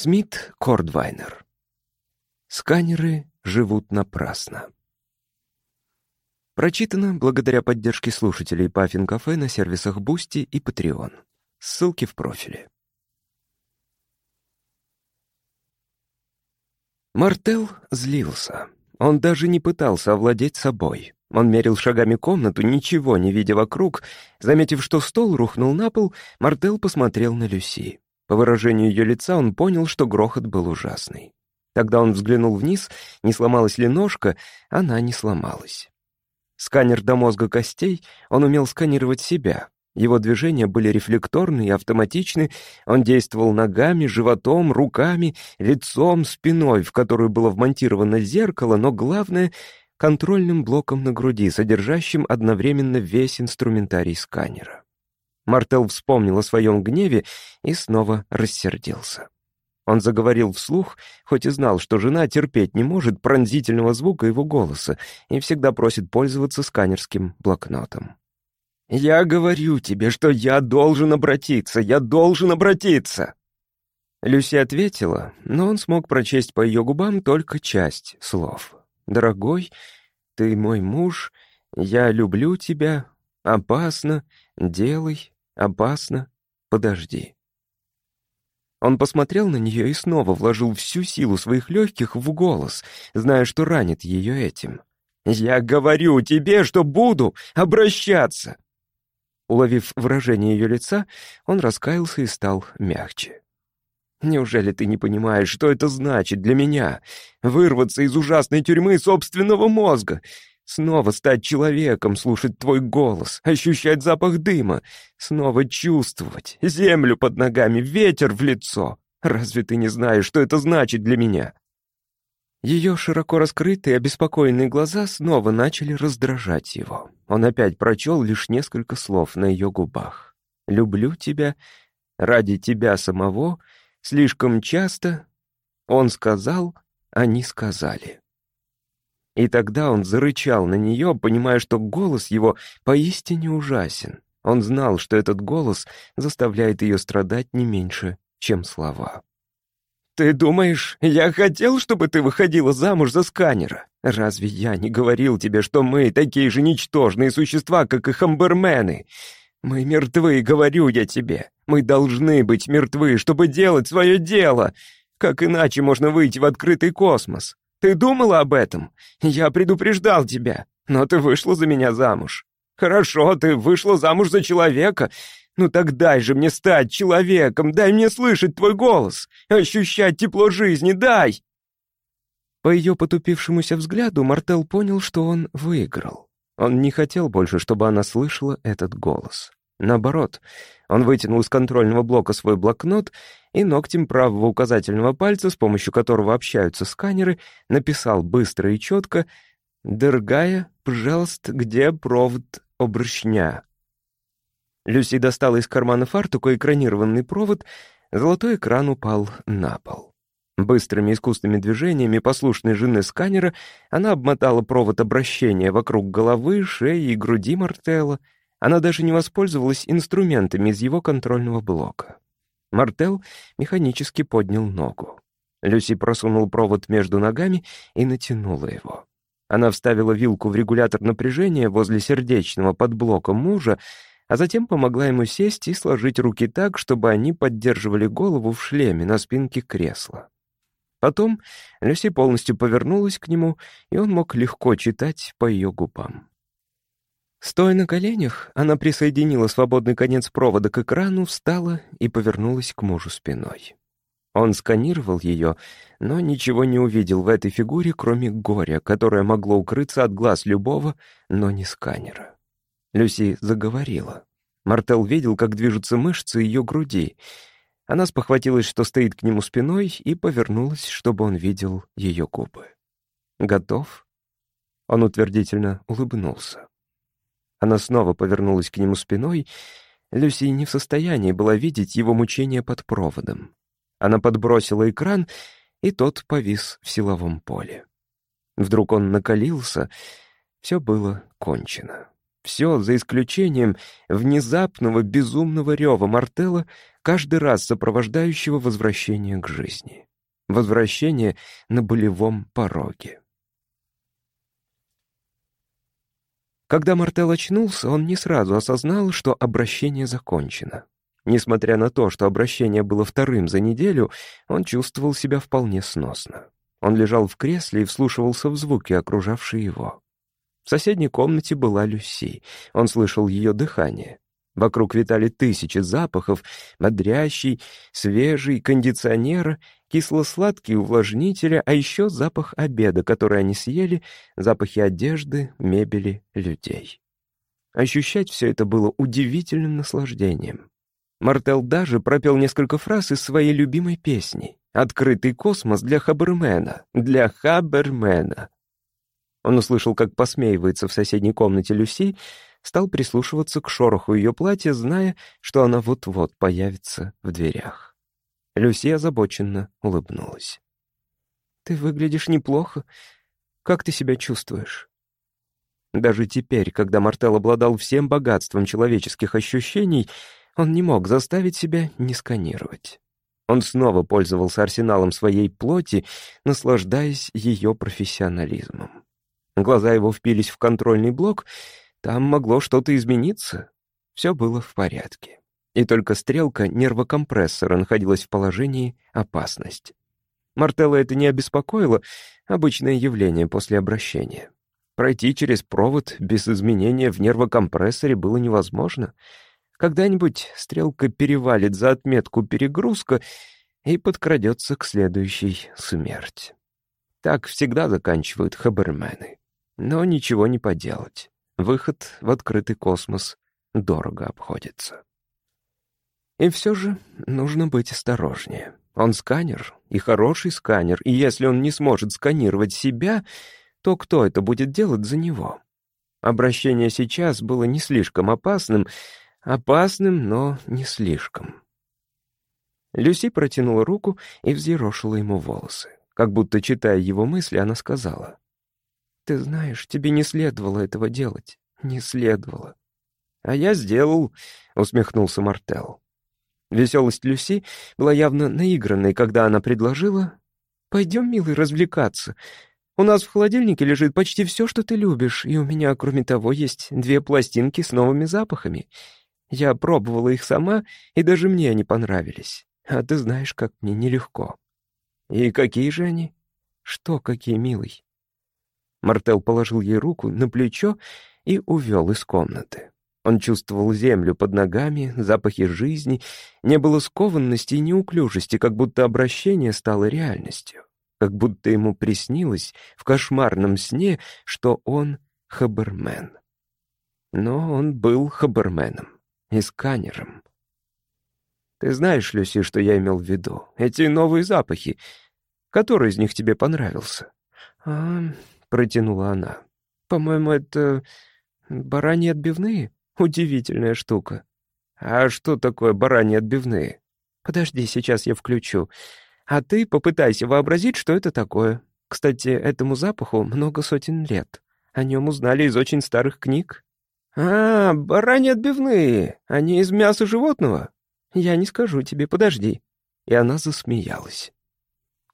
Смит Кордвайнер. Сканеры живут напрасно. Прочитано благодаря поддержке слушателей Паффин Кафе на сервисах Бусти и Patreon. Ссылки в профиле. Мартел злился. Он даже не пытался овладеть собой. Он мерил шагами комнату, ничего не видя вокруг. Заметив, что стол рухнул на пол, Мартел посмотрел на Люси. По выражению ее лица он понял, что грохот был ужасный. Тогда он взглянул вниз, не сломалась ли ножка, она не сломалась. Сканер до мозга костей, он умел сканировать себя. Его движения были рефлекторны и автоматичны, он действовал ногами, животом, руками, лицом, спиной, в которую было вмонтировано зеркало, но главное — контрольным блоком на груди, содержащим одновременно весь инструментарий сканера. Мартел вспомнил о своем гневе и снова рассердился. Он заговорил вслух, хоть и знал, что жена терпеть не может пронзительного звука его голоса и всегда просит пользоваться сканерским блокнотом. «Я говорю тебе, что я должен обратиться, я должен обратиться!» Люси ответила, но он смог прочесть по ее губам только часть слов. «Дорогой, ты мой муж, я люблю тебя, опасно, делай, Опасно. Подожди. Он посмотрел на нее и снова вложил всю силу своих легких в голос, зная, что ранит ее этим. «Я говорю тебе, что буду обращаться!» Уловив выражение ее лица, он раскаялся и стал мягче. «Неужели ты не понимаешь, что это значит для меня? Вырваться из ужасной тюрьмы собственного мозга, Снова стать человеком, слушать твой голос, ощущать запах дыма, снова чувствовать землю под ногами, ветер в лицо. Разве ты не знаешь, что это значит для меня?» Ее широко раскрытые, обеспокоенные глаза снова начали раздражать его. Он опять прочел лишь несколько слов на ее губах. «Люблю тебя, ради тебя самого, слишком часто...» Он сказал, они сказали. И тогда он зарычал на нее, понимая, что голос его поистине ужасен. Он знал, что этот голос заставляет ее страдать не меньше, чем слова. «Ты думаешь, я хотел, чтобы ты выходила замуж за сканера? Разве я не говорил тебе, что мы такие же ничтожные существа, как и хамбермены? Мы мертвы, говорю я тебе. Мы должны быть мертвы, чтобы делать свое дело. Как иначе можно выйти в открытый космос? Ты думала об этом? Я предупреждал тебя, но ты вышла за меня замуж. Хорошо, ты вышла замуж за человека. Ну так дай же мне стать человеком, дай мне слышать твой голос, ощущать тепло жизни, дай!» По ее потупившемуся взгляду Мартел понял, что он выиграл. Он не хотел больше, чтобы она слышала этот голос. Наоборот, он вытянул из контрольного блока свой блокнот и ногтем правого указательного пальца, с помощью которого общаются сканеры, написал быстро и четко «Дорогая, пожалуйста, где провод обращня?» Люси достала из кармана фартука экранированный провод, золотой экран упал на пол. Быстрыми искусственными движениями послушной жены сканера она обмотала провод обращения вокруг головы, шеи и груди Мартелла, она даже не воспользовалась инструментами из его контрольного блока. Мартел механически поднял ногу. Люси просунул провод между ногами и натянула его. Она вставила вилку в регулятор напряжения возле сердечного под блоком мужа, а затем помогла ему сесть и сложить руки так, чтобы они поддерживали голову в шлеме на спинке кресла. Потом Люси полностью повернулась к нему, и он мог легко читать по ее губам. Стоя на коленях, она присоединила свободный конец провода к экрану, встала и повернулась к мужу спиной. Он сканировал ее, но ничего не увидел в этой фигуре, кроме горя, которое могло укрыться от глаз любого, но не сканера. Люси заговорила. Мартел видел, как движутся мышцы ее груди. Она спохватилась, что стоит к нему спиной, и повернулась, чтобы он видел ее губы. «Готов?» Он утвердительно улыбнулся. Она снова повернулась к нему спиной. Люси не в состоянии была видеть его мучения под проводом. Она подбросила экран, и тот повис в силовом поле. Вдруг он накалился. Все было кончено. Все, за исключением внезапного безумного рева Мартелла, каждый раз сопровождающего возвращение к жизни. Возвращение на болевом пороге. Когда Мартел очнулся, он не сразу осознал, что обращение закончено. Несмотря на то, что обращение было вторым за неделю, он чувствовал себя вполне сносно. Он лежал в кресле и вслушивался в звуки, окружавшие его. В соседней комнате была Люси. Он слышал ее дыхание. Вокруг витали тысячи запахов, бодрящий, свежий, кондиционера, кисло-сладкий увлажнителя, а еще запах обеда, который они съели, запахи одежды, мебели, людей. Ощущать все это было удивительным наслаждением. Мартел даже пропел несколько фраз из своей любимой песни «Открытый космос для Хабермена, для Хабермена». Он услышал, как посмеивается в соседней комнате Люси, стал прислушиваться к шороху ее платья, зная, что она вот-вот появится в дверях. Люси озабоченно улыбнулась. «Ты выглядишь неплохо. Как ты себя чувствуешь?» Даже теперь, когда Мартел обладал всем богатством человеческих ощущений, он не мог заставить себя не сканировать. Он снова пользовался арсеналом своей плоти, наслаждаясь ее профессионализмом. Глаза его впились в контрольный блок, там могло что-то измениться. Все было в порядке. И только стрелка нервокомпрессора находилась в положении опасность. Мартелла это не обеспокоило, обычное явление после обращения. Пройти через провод без изменения в нервокомпрессоре было невозможно — когда-нибудь стрелка перевалит за отметку перегрузка и подкрадется к следующей смерти. Так всегда заканчивают хабермены. Но ничего не поделать. Выход в открытый космос дорого обходится. И все же нужно быть осторожнее. Он сканер, и хороший сканер, и если он не сможет сканировать себя, то кто это будет делать за него? Обращение сейчас было не слишком опасным, Опасным, но не слишком. Люси протянула руку и взъерошила ему волосы. Как будто, читая его мысли, она сказала. «Ты знаешь, тебе не следовало этого делать. Не следовало». «А я сделал», — усмехнулся Мартел. Веселость Люси была явно наигранной, когда она предложила «Пойдем, милый, развлекаться. У нас в холодильнике лежит почти все, что ты любишь, и у меня, кроме того, есть две пластинки с новыми запахами. Я пробовала их сама, и даже мне они понравились. А ты знаешь, как мне нелегко. И какие же они? Что какие, милый? Мартел положил ей руку на плечо и увел из комнаты. Он чувствовал землю под ногами, запахи жизни, не было скованности и неуклюжести, как будто обращение стало реальностью, как будто ему приснилось в кошмарном сне, что он хабермен. Но он был хаберменом и сканером. Ты знаешь, Люси, что я имел в виду? Эти новые запахи. Который из них тебе понравился? А, протянула она. По-моему, это бараньи отбивные. Удивительная штука. А что такое бараньи отбивные? Подожди, сейчас я включу. А ты попытайся вообразить, что это такое. Кстати, этому запаху много сотен лет. О нем узнали из очень старых книг. «А, бараньи отбивные! Они из мяса животного?» «Я не скажу тебе, подожди». И она засмеялась.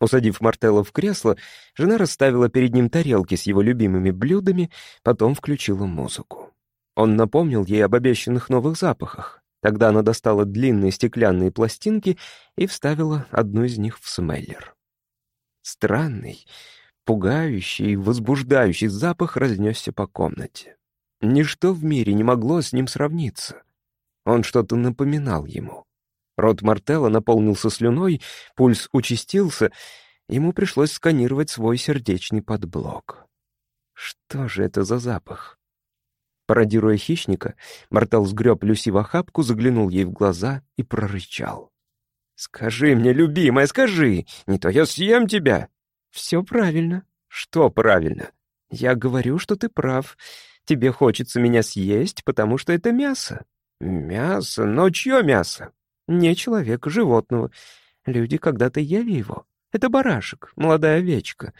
Усадив Мартелла в кресло, жена расставила перед ним тарелки с его любимыми блюдами, потом включила музыку. Он напомнил ей об обещанных новых запахах. Тогда она достала длинные стеклянные пластинки и вставила одну из них в смеллер. Странный, пугающий, возбуждающий запах разнесся по комнате. Ничто в мире не могло с ним сравниться. Он что-то напоминал ему. Рот Мартелла наполнился слюной, пульс участился, ему пришлось сканировать свой сердечный подблок. Что же это за запах? Пародируя хищника, Мартел сгреб Люси в охапку, заглянул ей в глаза и прорычал. «Скажи мне, любимая, скажи, не то я съем тебя!» «Все правильно». «Что правильно?» «Я говорю, что ты прав. Тебе хочется меня съесть, потому что это мясо». «Мясо? Но чье мясо?» «Не человека, животного. Люди когда-то ели его. Это барашек, молодая овечка.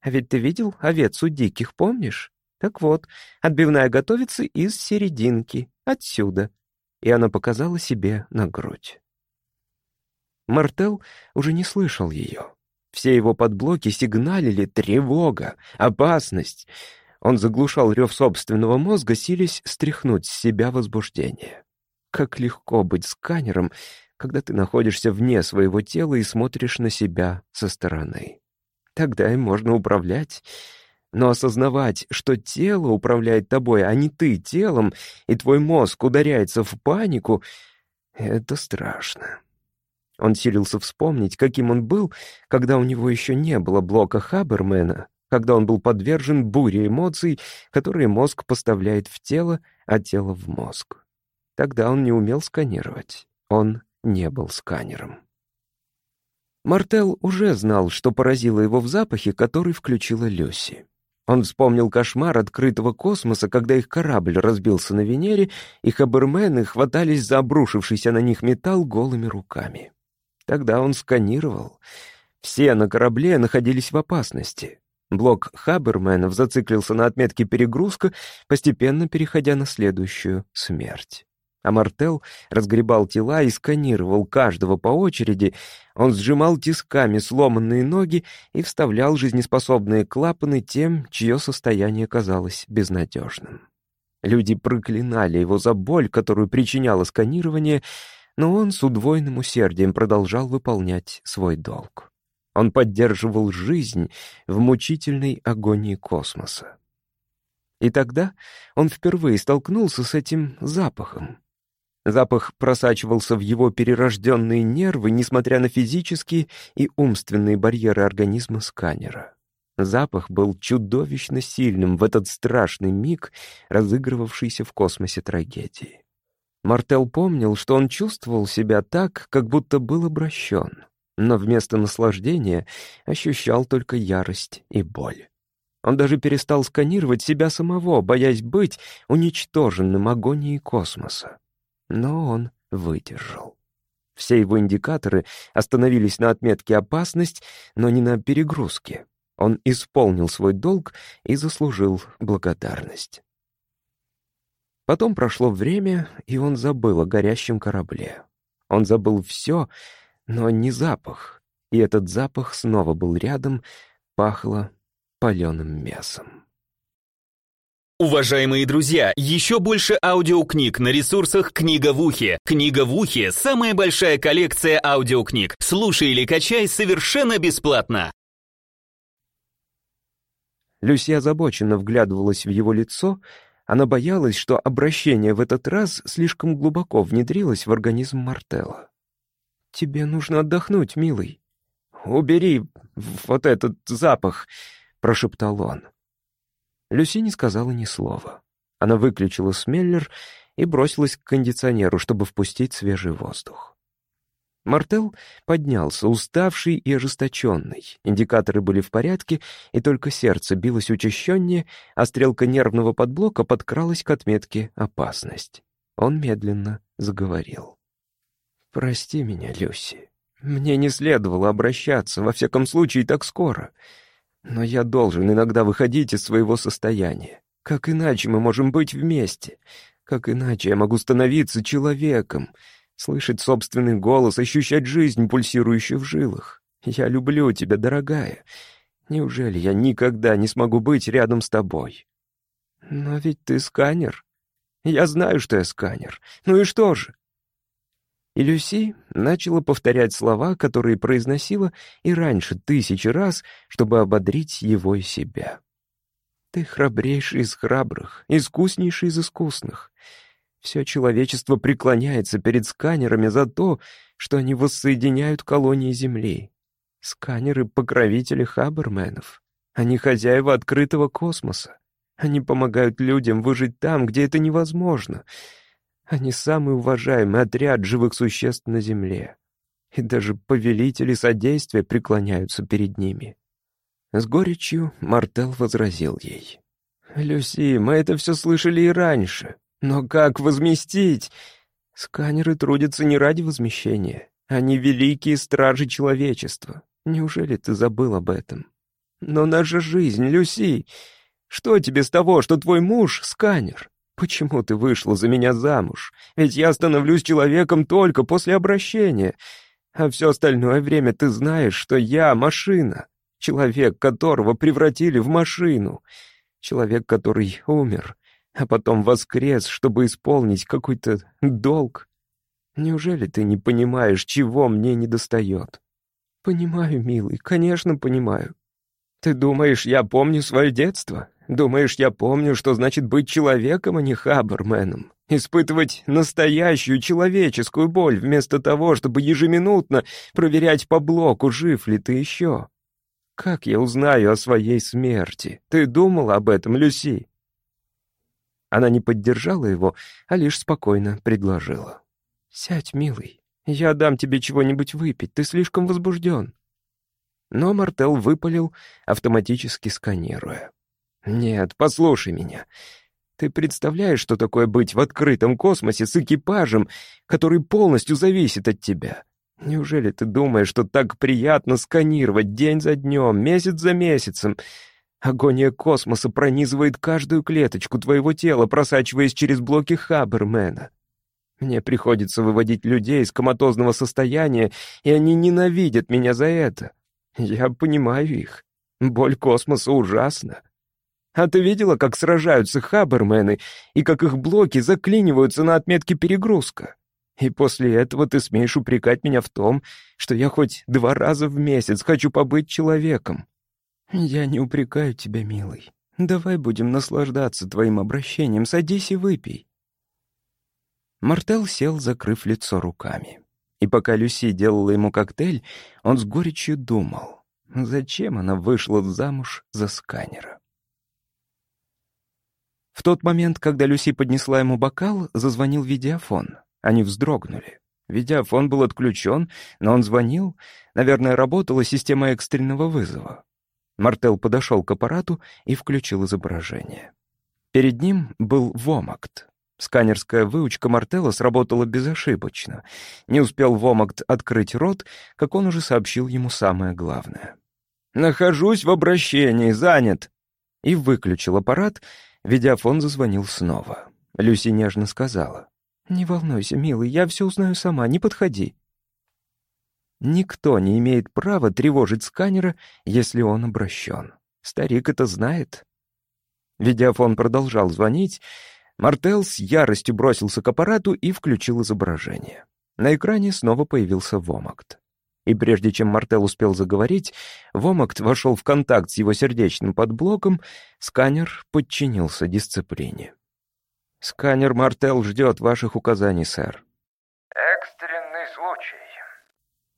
А ведь ты видел овец у диких, помнишь? Так вот, отбивная готовится из серединки, отсюда». И она показала себе на грудь. Мартел уже не слышал ее. Все его подблоки сигналили «тревога», «опасность». Он заглушал рев собственного мозга, силясь стряхнуть с себя возбуждение. Как легко быть сканером, когда ты находишься вне своего тела и смотришь на себя со стороны. Тогда им можно управлять. Но осознавать, что тело управляет тобой, а не ты телом, и твой мозг ударяется в панику, это страшно. Он силился вспомнить, каким он был, когда у него еще не было блока Хабермена, когда он был подвержен буре эмоций, которые мозг поставляет в тело, а тело в мозг. Тогда он не умел сканировать. Он не был сканером. Мартел уже знал, что поразило его в запахе, который включила Люси. Он вспомнил кошмар открытого космоса, когда их корабль разбился на Венере, и хабермены хватались за обрушившийся на них металл голыми руками. Тогда он сканировал. Все на корабле находились в опасности. Блок Хаберменов зациклился на отметке перегрузка, постепенно переходя на следующую — смерть. А Мартел разгребал тела и сканировал каждого по очереди. Он сжимал тисками сломанные ноги и вставлял жизнеспособные клапаны тем, чье состояние казалось безнадежным. Люди проклинали его за боль, которую причиняло сканирование — но он с удвоенным усердием продолжал выполнять свой долг. Он поддерживал жизнь в мучительной агонии космоса. И тогда он впервые столкнулся с этим запахом. Запах просачивался в его перерожденные нервы, несмотря на физические и умственные барьеры организма сканера. Запах был чудовищно сильным в этот страшный миг, разыгрывавшийся в космосе трагедии. Мартел помнил, что он чувствовал себя так, как будто был обращен, но вместо наслаждения ощущал только ярость и боль. Он даже перестал сканировать себя самого, боясь быть уничтоженным агонией космоса. Но он выдержал. Все его индикаторы остановились на отметке «опасность», но не на перегрузке. Он исполнил свой долг и заслужил благодарность. Потом прошло время, и он забыл о горящем корабле. Он забыл все, но не запах. И этот запах снова был рядом, пахло паленым мясом. Уважаемые друзья, еще больше аудиокниг на ресурсах «Книга в ухе». «Книга в ухе» — самая большая коллекция аудиокниг. Слушай или качай совершенно бесплатно. Люси озабоченно вглядывалась в его лицо — она боялась, что обращение в этот раз слишком глубоко внедрилось в организм Мартелла. «Тебе нужно отдохнуть, милый. Убери вот этот запах», — прошептал он. Люси не сказала ни слова. Она выключила смеллер и бросилась к кондиционеру, чтобы впустить свежий воздух. Мартел поднялся, уставший и ожесточенный. Индикаторы были в порядке, и только сердце билось учащеннее, а стрелка нервного подблока подкралась к отметке «опасность». Он медленно заговорил. «Прости меня, Люси. Мне не следовало обращаться, во всяком случае, так скоро. Но я должен иногда выходить из своего состояния. Как иначе мы можем быть вместе? Как иначе я могу становиться человеком?» слышать собственный голос, ощущать жизнь, пульсирующую в жилах. Я люблю тебя, дорогая. Неужели я никогда не смогу быть рядом с тобой? Но ведь ты сканер. Я знаю, что я сканер. Ну и что же? И Люси начала повторять слова, которые произносила и раньше тысячи раз, чтобы ободрить его и себя. «Ты храбрейший из храбрых, искуснейший из искусных. Все человечество преклоняется перед сканерами за то, что они воссоединяют колонии Земли. Сканеры — покровители хаберменов. Они хозяева открытого космоса. Они помогают людям выжить там, где это невозможно. Они самый уважаемый отряд живых существ на Земле. И даже повелители содействия преклоняются перед ними. С горечью Мартел возразил ей. «Люси, мы это все слышали и раньше. Но как возместить? Сканеры трудятся не ради возмещения. Они великие стражи человечества. Неужели ты забыл об этом? Но наша жизнь, Люси... Что тебе с того, что твой муж — сканер? Почему ты вышла за меня замуж? Ведь я становлюсь человеком только после обращения. А все остальное время ты знаешь, что я машина. Человек, которого превратили в машину. Человек, который умер, а потом воскрес, чтобы исполнить какой-то долг. Неужели ты не понимаешь, чего мне недостает? Понимаю, милый, конечно, понимаю. Ты думаешь, я помню свое детство? Думаешь, я помню, что значит быть человеком, а не хабарменом? Испытывать настоящую человеческую боль, вместо того, чтобы ежеминутно проверять по блоку, жив ли ты еще? Как я узнаю о своей смерти? Ты думал об этом, Люси?» Она не поддержала его, а лишь спокойно предложила. «Сядь, милый, я дам тебе чего-нибудь выпить, ты слишком возбужден». Но Мартел выпалил, автоматически сканируя. «Нет, послушай меня. Ты представляешь, что такое быть в открытом космосе с экипажем, который полностью зависит от тебя? Неужели ты думаешь, что так приятно сканировать день за днем, месяц за месяцем? Агония космоса пронизывает каждую клеточку твоего тела, просачиваясь через блоки Хабермена. Мне приходится выводить людей из коматозного состояния, и они ненавидят меня за это. Я понимаю их. Боль космоса ужасна. А ты видела, как сражаются хабермены и как их блоки заклиниваются на отметке перегрузка? И после этого ты смеешь упрекать меня в том, что я хоть два раза в месяц хочу побыть человеком. Я не упрекаю тебя, милый. Давай будем наслаждаться твоим обращением, садись и выпей. Мартел сел, закрыв лицо руками. И пока Люси делала ему коктейль, он с горечью думал, зачем она вышла замуж за сканера. В тот момент, когда Люси поднесла ему бокал, зазвонил видеофон. Они вздрогнули. Видеофон был отключен, но он звонил. Наверное, работала система экстренного вызова. Мартел подошел к аппарату и включил изображение. Перед ним был Вомакт. Сканерская выучка Мартелла сработала безошибочно. Не успел Вомакт открыть рот, как он уже сообщил ему самое главное. «Нахожусь в обращении, занят!» И выключил аппарат. Видеофон зазвонил снова. Люси нежно сказала. «Не волнуйся, милый, я все узнаю сама, не подходи». Никто не имеет права тревожить сканера, если он обращен. Старик это знает. Видеофон продолжал звонить. Мартел с яростью бросился к аппарату и включил изображение. На экране снова появился Вомакт. И прежде чем Мартел успел заговорить, Вомакт вошел в контакт с его сердечным подблоком, сканер подчинился дисциплине. «Сканер Мартел ждет ваших указаний, сэр». «Экстренный случай».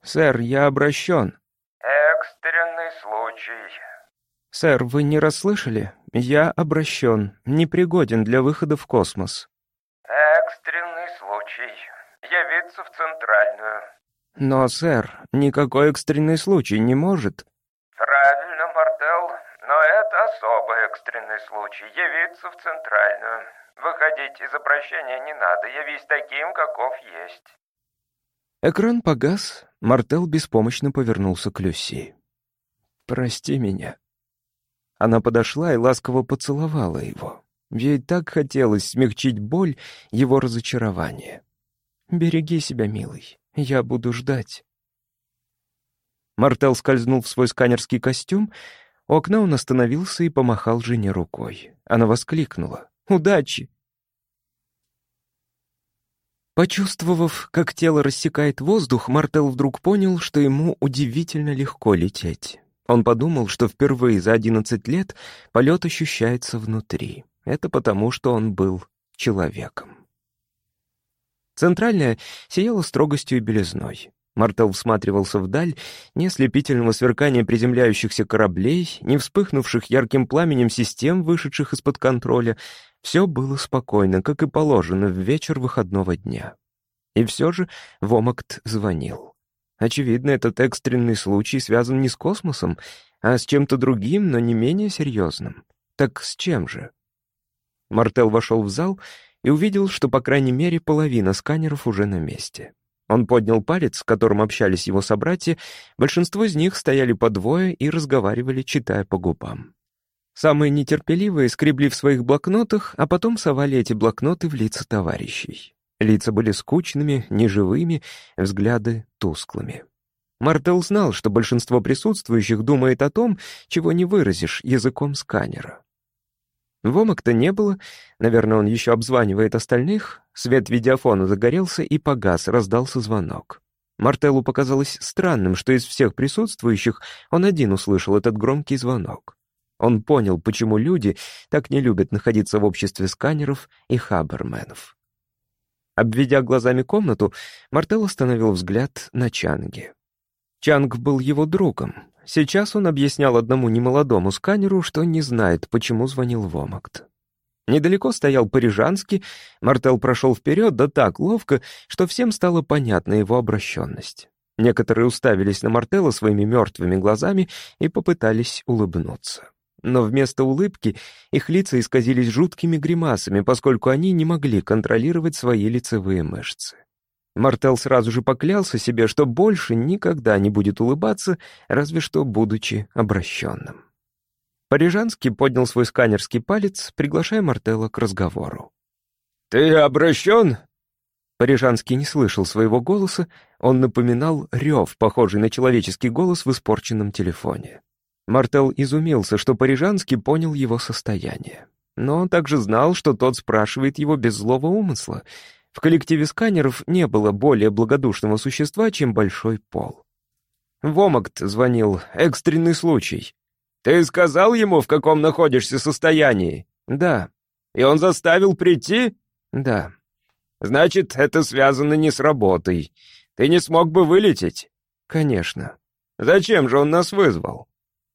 «Сэр, я обращен». «Экстренный случай». «Сэр, вы не расслышали? Я обращен, непригоден для выхода в космос». «Экстренный случай. Явиться в центральную». «Но, сэр, никакой экстренный случай не может». «Правильно, Мартел, но это особый экстренный случай. Явиться в центральную. Выходить из обращения не надо, явись таким, каков есть». Экран погас, Мартел беспомощно повернулся к Люси. «Прости меня». Она подошла и ласково поцеловала его. Ей так хотелось смягчить боль его разочарования. «Береги себя, милый, я буду ждать». Мартел скользнул в свой сканерский костюм. У окна он остановился и помахал жене рукой. Она воскликнула. «Удачи!» Почувствовав, как тело рассекает воздух, Мартел вдруг понял, что ему удивительно легко лететь. Он подумал, что впервые за 11 лет полет ощущается внутри. Это потому, что он был человеком. Центральная сияла строгостью и белизной. Мартел всматривался вдаль, ни ослепительного сверкания приземляющихся кораблей, ни вспыхнувших ярким пламенем систем, вышедших из-под контроля. Все было спокойно, как и положено в вечер выходного дня. И все же Вомакт звонил. Очевидно, этот экстренный случай связан не с космосом, а с чем-то другим, но не менее серьезным. Так с чем же? Мартел вошел в зал и увидел, что, по крайней мере, половина сканеров уже на месте. Он поднял палец, которым общались его собратья, большинство из них стояли по двое и разговаривали, читая по губам. Самые нетерпеливые скребли в своих блокнотах, а потом совали эти блокноты в лица товарищей. Лица были скучными, неживыми, взгляды тусклыми. Мартел знал, что большинство присутствующих думает о том, чего не выразишь языком сканера. Вомок-то не было, наверное, он еще обзванивает остальных. Свет видеофона загорелся и погас, раздался звонок. Мартеллу показалось странным, что из всех присутствующих он один услышал этот громкий звонок. Он понял, почему люди так не любят находиться в обществе сканеров и хаберменов. Обведя глазами комнату, Мартел остановил взгляд на Чанги. Чанг был его другом. Сейчас он объяснял одному немолодому сканеру, что не знает, почему звонил Вомакт. Недалеко стоял Парижанский, Мартел прошел вперед, да так ловко, что всем стало понятна его обращенность. Некоторые уставились на Мартела своими мертвыми глазами и попытались улыбнуться но вместо улыбки их лица исказились жуткими гримасами, поскольку они не могли контролировать свои лицевые мышцы. Мартел сразу же поклялся себе, что больше никогда не будет улыбаться, разве что будучи обращенным. Парижанский поднял свой сканерский палец, приглашая Мартела к разговору. «Ты обращен?» Парижанский не слышал своего голоса, он напоминал рев, похожий на человеческий голос в испорченном телефоне. Мартел изумился, что Парижанский понял его состояние. Но он также знал, что тот спрашивает его без злого умысла. В коллективе сканеров не было более благодушного существа, чем Большой Пол. Вомакт звонил. Экстренный случай. «Ты сказал ему, в каком находишься состоянии?» «Да». «И он заставил прийти?» «Да». «Значит, это связано не с работой. Ты не смог бы вылететь?» «Конечно». «Зачем же он нас вызвал?»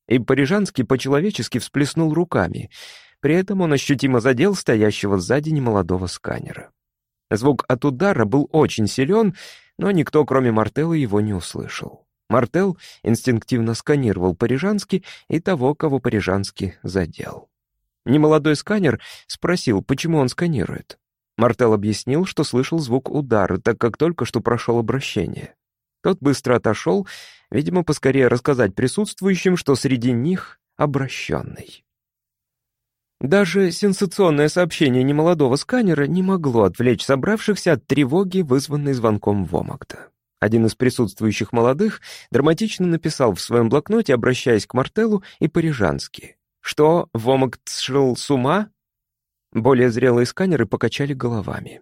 И Парижанский по-человечески всплеснул руками. При этом он ощутимо задел стоящего сзади немолодого сканера. Звук от удара был очень силен, но никто, кроме Мартелла, его не услышал. Мартел инстинктивно сканировал Парижанский и того, кого Парижанский задел. Немолодой сканер спросил, почему он сканирует. Мартел объяснил, что слышал звук удара, так как только что прошел обращение. Тот быстро отошел, видимо, поскорее рассказать присутствующим, что среди них обращенный. Даже сенсационное сообщение немолодого сканера не могло отвлечь собравшихся от тревоги, вызванной звонком Вомакта. Один из присутствующих молодых драматично написал в своем блокноте, обращаясь к Мартеллу и Парижански. Что, Вомакт сшил с ума? Более зрелые сканеры покачали головами.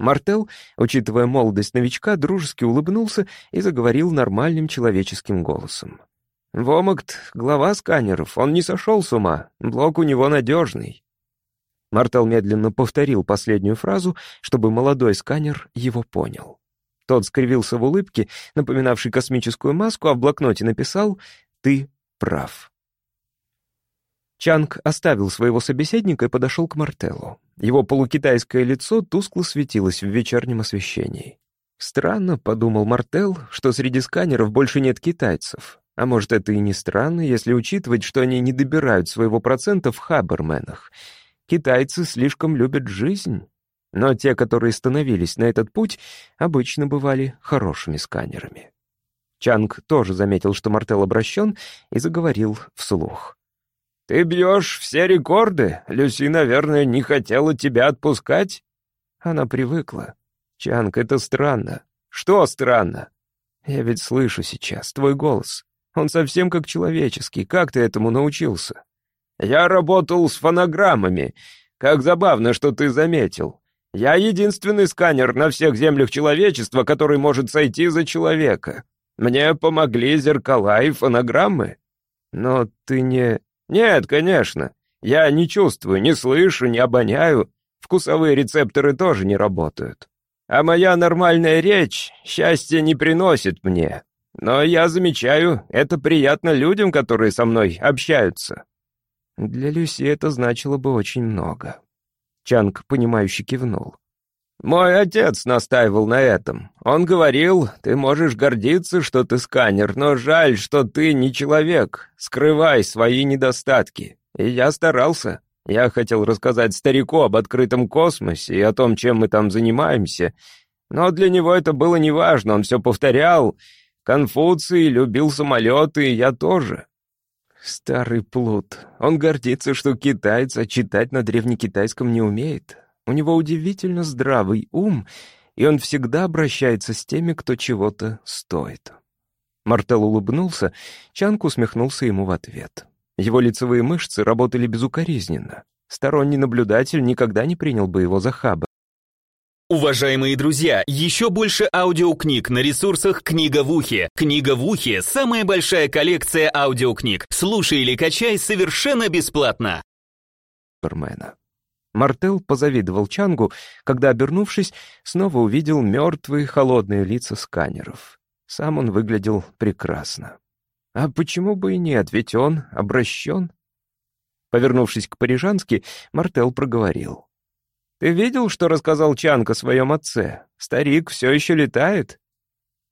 Мартел, учитывая молодость новичка, дружески улыбнулся и заговорил нормальным человеческим голосом. «Вомакт — глава сканеров, он не сошел с ума, блок у него надежный». Мартел медленно повторил последнюю фразу, чтобы молодой сканер его понял. Тот скривился в улыбке, напоминавшей космическую маску, а в блокноте написал «Ты прав». Чанг оставил своего собеседника и подошел к Мартеллу. Его полукитайское лицо тускло светилось в вечернем освещении. «Странно», — подумал Мартел, — «что среди сканеров больше нет китайцев. А может, это и не странно, если учитывать, что они не добирают своего процента в хаберменах. Китайцы слишком любят жизнь. Но те, которые становились на этот путь, обычно бывали хорошими сканерами». Чанг тоже заметил, что Мартел обращен, и заговорил вслух. «Ты бьешь все рекорды. Люси, наверное, не хотела тебя отпускать?» Она привыкла. «Чанг, это странно». «Что странно?» «Я ведь слышу сейчас твой голос. Он совсем как человеческий. Как ты этому научился?» «Я работал с фонограммами. Как забавно, что ты заметил. Я единственный сканер на всех землях человечества, который может сойти за человека. Мне помогли зеркала и фонограммы. Но ты не... «Нет, конечно. Я не чувствую, не слышу, не обоняю. Вкусовые рецепторы тоже не работают. А моя нормальная речь счастья не приносит мне. Но я замечаю, это приятно людям, которые со мной общаются». Для Люси это значило бы очень много. Чанг, понимающе кивнул. «Мой отец настаивал на этом. Он говорил, ты можешь гордиться, что ты сканер, но жаль, что ты не человек. Скрывай свои недостатки. И я старался. Я хотел рассказать старику об открытом космосе и о том, чем мы там занимаемся. Но для него это было неважно, он все повторял. Конфуций любил самолеты, и я тоже. Старый плут. Он гордится, что китайца читать на древнекитайском не умеет. У него удивительно здравый ум, и он всегда обращается с теми, кто чего-то стоит. Мартел улыбнулся, Чанг усмехнулся ему в ответ. Его лицевые мышцы работали безукоризненно. Сторонний наблюдатель никогда не принял бы его за хаба. Уважаемые друзья, еще больше аудиокниг на ресурсах «Книга в ухе». «Книга в ухе» — самая большая коллекция аудиокниг. Слушай или качай совершенно бесплатно. Супермена. Мартел позавидовал Чангу, когда, обернувшись, снова увидел мертвые холодные лица сканеров. Сам он выглядел прекрасно. А почему бы и нет, ведь он обращен. Повернувшись к парижански, Мартел проговорил. «Ты видел, что рассказал Чанг о своем отце? Старик все еще летает?»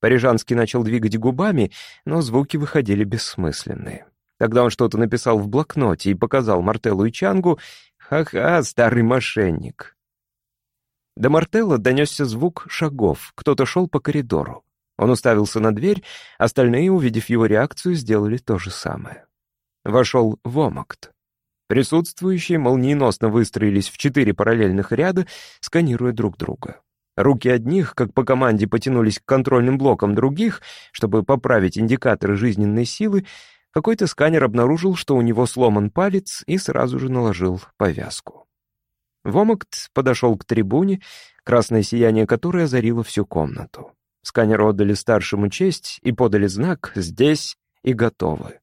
Парижанский начал двигать губами, но звуки выходили бессмысленные. Тогда он что-то написал в блокноте и показал Мартеллу и Чангу. «Ха-ха, старый мошенник!» До Мартелла донесся звук шагов, кто-то шел по коридору. Он уставился на дверь, остальные, увидев его реакцию, сделали то же самое. Вошел Вомакт. Присутствующие молниеносно выстроились в четыре параллельных ряда, сканируя друг друга. Руки одних, как по команде, потянулись к контрольным блокам других, чтобы поправить индикаторы жизненной силы. Какой-то сканер обнаружил, что у него сломан палец, и сразу же наложил повязку. Вомакт подошел к трибуне, красное сияние которой озарило всю комнату. Сканеры отдали старшему честь и подали знак «Здесь» и «Готовы».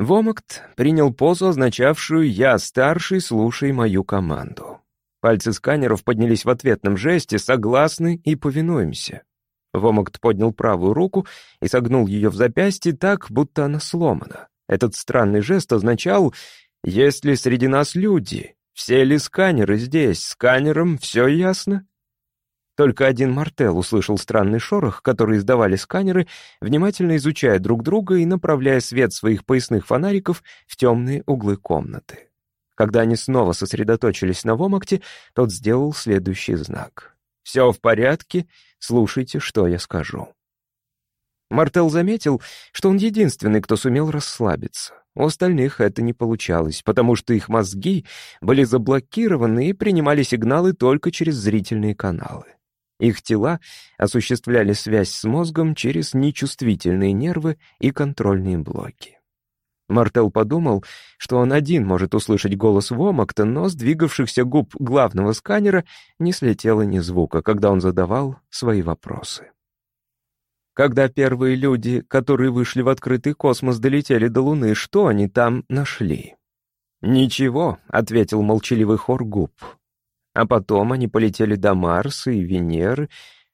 Вомакт принял позу, означавшую «Я старший, слушай мою команду». Пальцы сканеров поднялись в ответном жесте «Согласны и повинуемся». Вомакт поднял правую руку и согнул ее в запястье так, будто она сломана. Этот странный жест означал «Есть ли среди нас люди? Все ли сканеры здесь? Сканерам все ясно?» Только один Мартел услышал странный шорох, который издавали сканеры, внимательно изучая друг друга и направляя свет своих поясных фонариков в темные углы комнаты. Когда они снова сосредоточились на Вомакте, тот сделал следующий знак. «Все в порядке, слушайте, что я скажу». Мартел заметил, что он единственный, кто сумел расслабиться. У остальных это не получалось, потому что их мозги были заблокированы и принимали сигналы только через зрительные каналы. Их тела осуществляли связь с мозгом через нечувствительные нервы и контрольные блоки. Мартел подумал, что он один может услышать голос Вомакта, но с двигавшихся губ главного сканера не слетело ни звука, когда он задавал свои вопросы. Когда первые люди, которые вышли в открытый космос, долетели до Луны, что они там нашли? «Ничего», — ответил молчаливый хор губ. А потом они полетели до Марса и Венеры.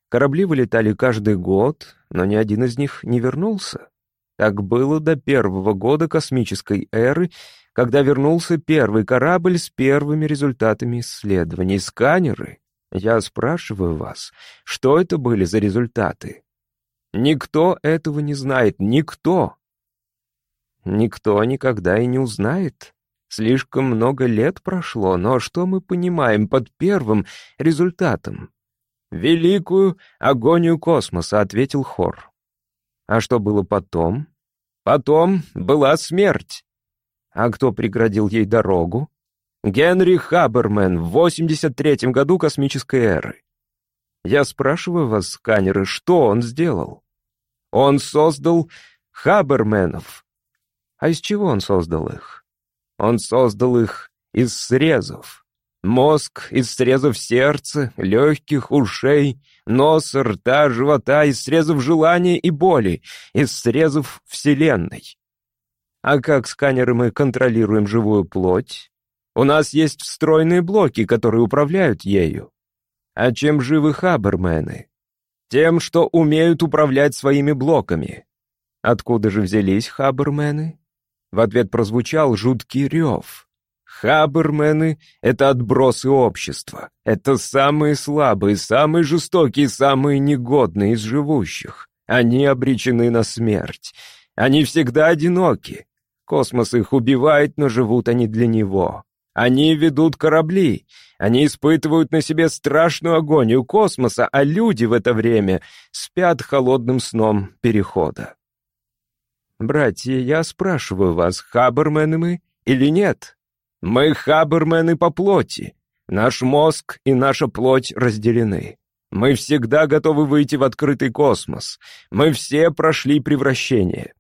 Корабли вылетали каждый год, но ни один из них не вернулся. Так было до первого года космической эры, когда вернулся первый корабль с первыми результатами исследований, сканеры. Я спрашиваю вас, что это были за результаты? Никто этого не знает, никто. Никто никогда и не узнает. Слишком много лет прошло, но что мы понимаем под первым результатом? «Великую агонию космоса», — ответил Хор. А что было потом? Потом была смерть. А кто преградил ей дорогу? Генри Хабермен в 83-м году космической эры. Я спрашиваю вас, сканеры, что он сделал? Он создал Хаберменов. А из чего он создал их? Он создал их из срезов. Мозг из срезов сердца, легких, ушей, носа, рта, живота, из срезов желания и боли, из срезов Вселенной. А как сканеры мы контролируем живую плоть? У нас есть встроенные блоки, которые управляют ею. А чем живы хабермены? Тем, что умеют управлять своими блоками. Откуда же взялись хабермены? В ответ прозвучал жуткий рев. Хабермены — это отбросы общества. Это самые слабые, самые жестокие, самые негодные из живущих. Они обречены на смерть. Они всегда одиноки. Космос их убивает, но живут они для него. Они ведут корабли. Они испытывают на себе страшную агонию космоса, а люди в это время спят холодным сном перехода. «Братья, я спрашиваю вас, хабермены мы или нет? Мы хабермены по плоти. Наш мозг и наша плоть разделены. Мы всегда готовы выйти в открытый космос. Мы все прошли превращение.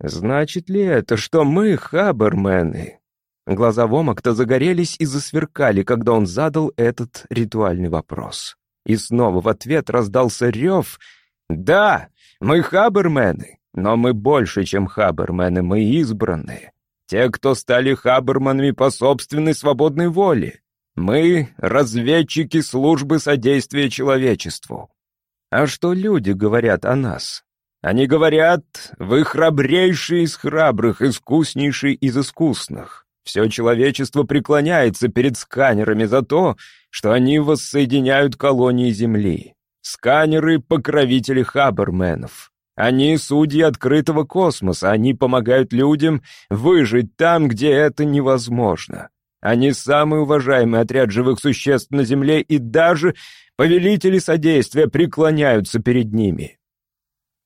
Значит ли это, что мы хабермены? Глаза Вомакта загорелись и засверкали, когда он задал этот ритуальный вопрос. И снова в ответ раздался рев. «Да, мы хабермены, но мы больше, чем хабермены, мы избранные. Те, кто стали хаберманами по собственной свободной воле. Мы — разведчики службы содействия человечеству. А что люди говорят о нас? Они говорят, вы храбрейший из храбрых, искуснейший из искусных. Все человечество преклоняется перед сканерами за то, что они воссоединяют колонии Земли. Сканеры — покровители хаберменов. Они судьи открытого космоса, они помогают людям выжить там, где это невозможно. Они самый уважаемый отряд живых существ на Земле, и даже повелители содействия преклоняются перед ними.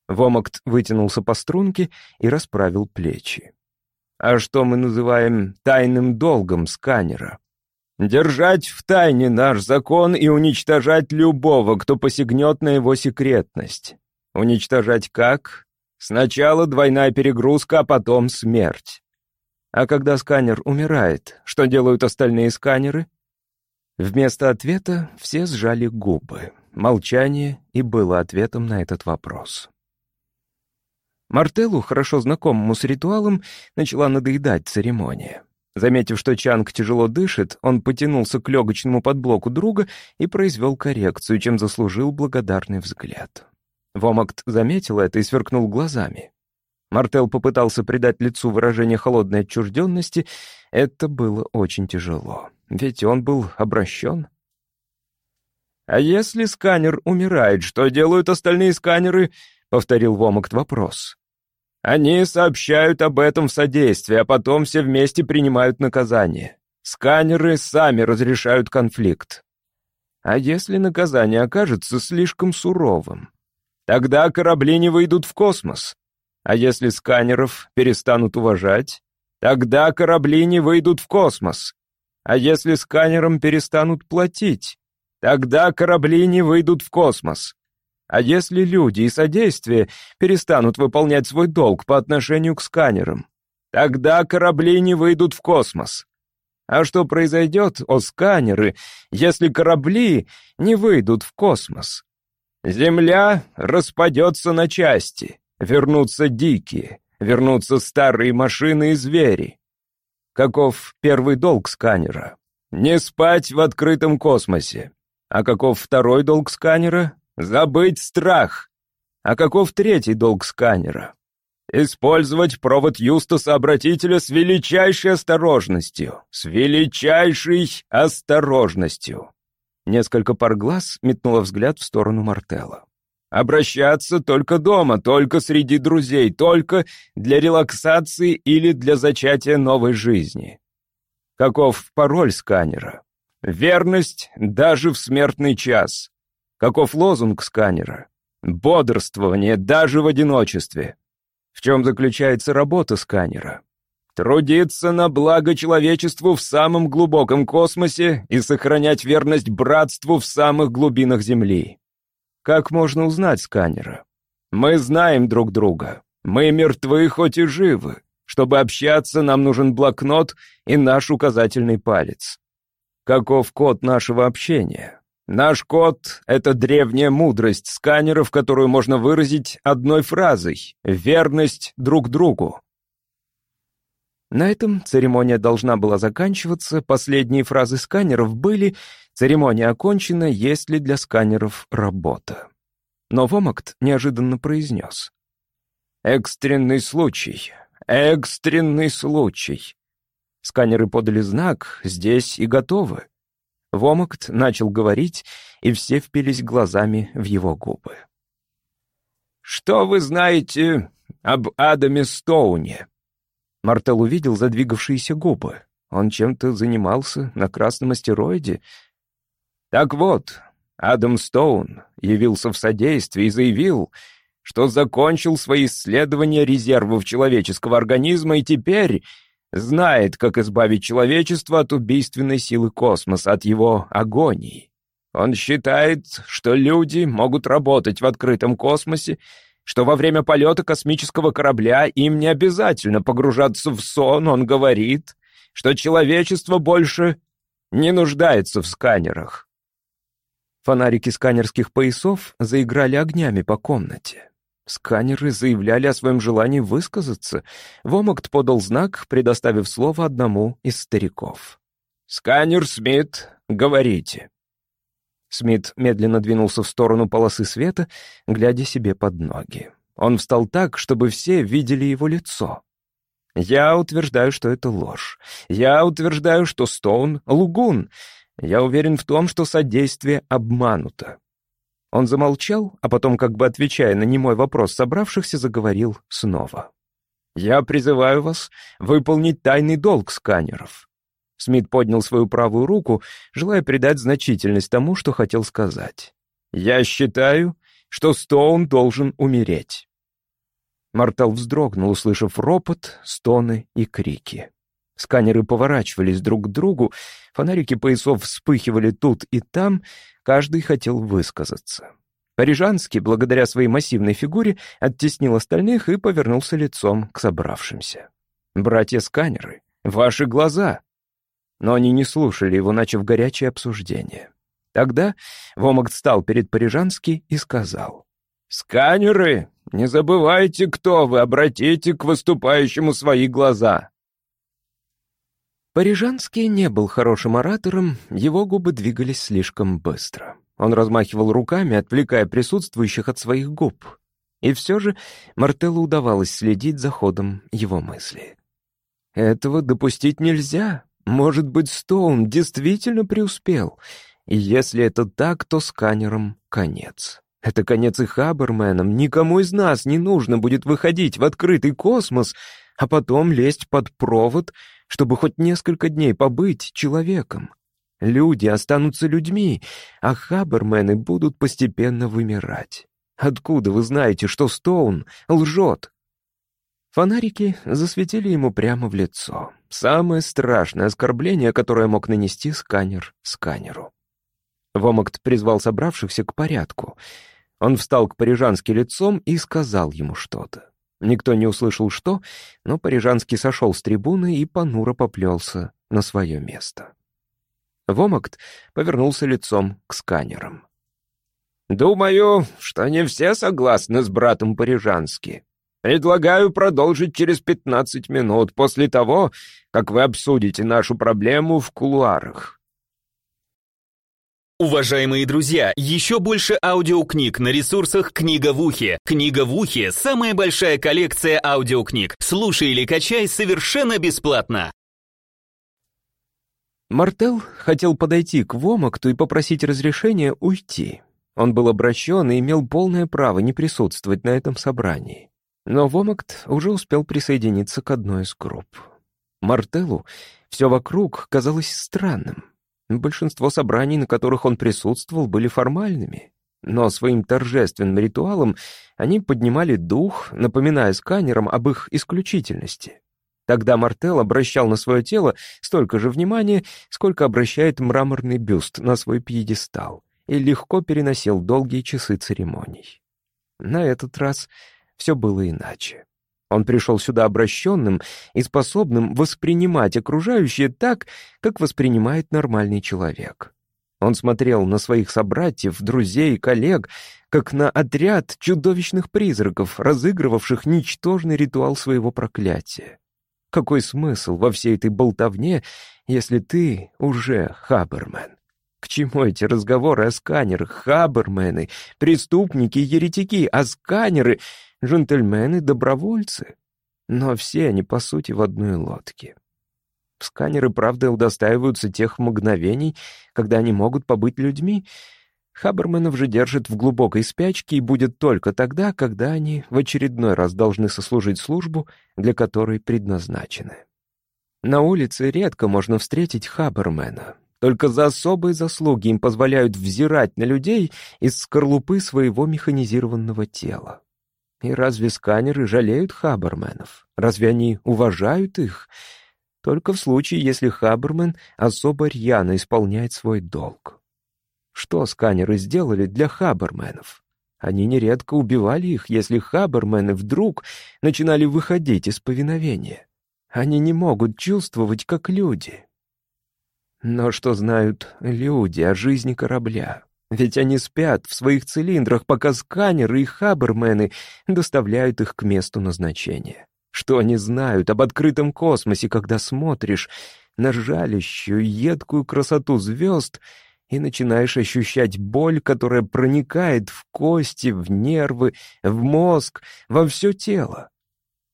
Вомакт вытянулся по струнке и расправил плечи. А что мы называем тайным долгом сканера? Держать в тайне наш закон и уничтожать любого, кто посягнет на его секретность. Уничтожать как? Сначала двойная перегрузка, а потом смерть. А когда сканер умирает, что делают остальные сканеры? Вместо ответа все сжали губы. Молчание и было ответом на этот вопрос. Мартеллу, хорошо знакомому с ритуалом, начала надоедать церемония. Заметив, что Чанг тяжело дышит, он потянулся к легочному подблоку друга и произвел коррекцию, чем заслужил благодарный взгляд. Вомакт заметил это и сверкнул глазами. Мартел попытался придать лицу выражение холодной отчужденности. Это было очень тяжело, ведь он был обращен. «А если сканер умирает, что делают остальные сканеры?» — повторил Вомакт вопрос. «Они сообщают об этом в содействии, а потом все вместе принимают наказание. Сканеры сами разрешают конфликт. А если наказание окажется слишком суровым?» Тогда корабли не выйдут в космос. А если сканеров перестанут уважать, тогда корабли не выйдут в космос. А если сканерам перестанут платить, тогда корабли не выйдут в космос. А если люди и содействие перестанут выполнять свой долг по отношению к сканерам, тогда корабли не выйдут в космос. А что произойдет, о сканеры, если корабли не выйдут в космос? Земля распадется на части, вернутся дикие, вернутся старые машины и звери. Каков первый долг сканера? Не спать в открытом космосе. А каков второй долг сканера? Забыть страх. А каков третий долг сканера? Использовать провод Юстаса-обратителя с величайшей осторожностью. С величайшей осторожностью. Несколько пар глаз метнуло взгляд в сторону Мартелла. «Обращаться только дома, только среди друзей, только для релаксации или для зачатия новой жизни. Каков пароль сканера? Верность даже в смертный час. Каков лозунг сканера? Бодрствование даже в одиночестве. В чем заключается работа сканера? Трудиться на благо человечеству в самом глубоком космосе и сохранять верность братству в самых глубинах Земли. Как можно узнать сканера? Мы знаем друг друга. Мы мертвы, хоть и живы. Чтобы общаться, нам нужен блокнот и наш указательный палец. Каков код нашего общения? Наш код — это древняя мудрость сканеров, которую можно выразить одной фразой — верность друг другу. На этом церемония должна была заканчиваться, последние фразы сканеров были «Церемония окончена, есть ли для сканеров работа?». Но Вомакт неожиданно произнес «Экстренный случай, экстренный случай». Сканеры подали знак «Здесь и готовы». Вомакт начал говорить, и все впились глазами в его губы. «Что вы знаете об Адаме Стоуне?» Мартел увидел задвигавшиеся губы. Он чем-то занимался на красном астероиде. Так вот, Адам Стоун явился в содействие и заявил, что закончил свои исследования резервов человеческого организма и теперь знает, как избавить человечество от убийственной силы космоса, от его агонии. Он считает, что люди могут работать в открытом космосе, что во время полета космического корабля им не обязательно погружаться в сон, он говорит, что человечество больше не нуждается в сканерах. Фонарики сканерских поясов заиграли огнями по комнате. Сканеры заявляли о своем желании высказаться. Вомакт подал знак, предоставив слово одному из стариков. «Сканер Смит, говорите». Смит медленно двинулся в сторону полосы света, глядя себе под ноги. Он встал так, чтобы все видели его лицо. «Я утверждаю, что это ложь. Я утверждаю, что Стоун — лугун. Я уверен в том, что содействие обмануто». Он замолчал, а потом, как бы отвечая на немой вопрос собравшихся, заговорил снова. «Я призываю вас выполнить тайный долг сканеров. Смит поднял свою правую руку, желая придать значительность тому, что хотел сказать. «Я считаю, что Стоун должен умереть». Мартел вздрогнул, услышав ропот, стоны и крики. Сканеры поворачивались друг к другу, фонарики поясов вспыхивали тут и там, каждый хотел высказаться. Парижанский, благодаря своей массивной фигуре, оттеснил остальных и повернулся лицом к собравшимся. «Братья-сканеры, ваши глаза!» Но они не слушали его, начав горячее обсуждение. Тогда Вомак встал перед Парижански и сказал, «Сканеры, не забывайте, кто вы, обратите к выступающему свои глаза». Парижанский не был хорошим оратором, его губы двигались слишком быстро. Он размахивал руками, отвлекая присутствующих от своих губ. И все же Мартеллу удавалось следить за ходом его мысли. «Этого допустить нельзя», может быть, Стоун действительно преуспел. И если это так, то сканером конец. Это конец и Хаберменам. Никому из нас не нужно будет выходить в открытый космос, а потом лезть под провод, чтобы хоть несколько дней побыть человеком. Люди останутся людьми, а Хабермены будут постепенно вымирать. Откуда вы знаете, что Стоун лжет? Фонарики засветили ему прямо в лицо. Самое страшное оскорбление, которое мог нанести сканер сканеру. Вомакт призвал собравшихся к порядку. Он встал к парижански лицом и сказал ему что-то. Никто не услышал что, но парижанский сошел с трибуны и понуро поплелся на свое место. Вомакт повернулся лицом к сканерам. «Думаю, что не все согласны с братом Парижански», Предлагаю продолжить через 15 минут после того, как вы обсудите нашу проблему в кулуарах. Уважаемые друзья, еще больше аудиокниг на ресурсах «Книга в ухе». «Книга в ухе» — самая большая коллекция аудиокниг. Слушай или качай совершенно бесплатно. Мартел хотел подойти к Вомакту и попросить разрешения уйти. Он был обращен и имел полное право не присутствовать на этом собрании. Но Вомакт уже успел присоединиться к одной из групп. Мартеллу все вокруг казалось странным. Большинство собраний, на которых он присутствовал, были формальными. Но своим торжественным ритуалом они поднимали дух, напоминая сканерам об их исключительности. Тогда Мартел обращал на свое тело столько же внимания, сколько обращает мраморный бюст на свой пьедестал, и легко переносил долгие часы церемоний. На этот раз все было иначе. Он пришел сюда обращенным и способным воспринимать окружающее так, как воспринимает нормальный человек. Он смотрел на своих собратьев, друзей, коллег, как на отряд чудовищных призраков, разыгрывавших ничтожный ритуал своего проклятия. Какой смысл во всей этой болтовне, если ты уже Хабермен? К чему эти разговоры о сканерах? Хабермены, преступники, еретики, а сканеры джентльмены-добровольцы. Но все они, по сути, в одной лодке. Сканеры, правда, удостаиваются тех мгновений, когда они могут побыть людьми. Хаберменов же держат в глубокой спячке и будет только тогда, когда они в очередной раз должны сослужить службу, для которой предназначены. На улице редко можно встретить Хабермена. Только за особые заслуги им позволяют взирать на людей из скорлупы своего механизированного тела. И разве сканеры жалеют хаберменов? Разве они уважают их? Только в случае, если хабермен особо рьяно исполняет свой долг. Что сканеры сделали для хаберменов? Они нередко убивали их, если хабермены вдруг начинали выходить из повиновения. Они не могут чувствовать, как люди. Но что знают люди о жизни корабля? Ведь они спят в своих цилиндрах, пока сканеры и хабермены доставляют их к месту назначения. Что они знают об открытом космосе, когда смотришь на жалящую, едкую красоту звезд и начинаешь ощущать боль, которая проникает в кости, в нервы, в мозг, во все тело.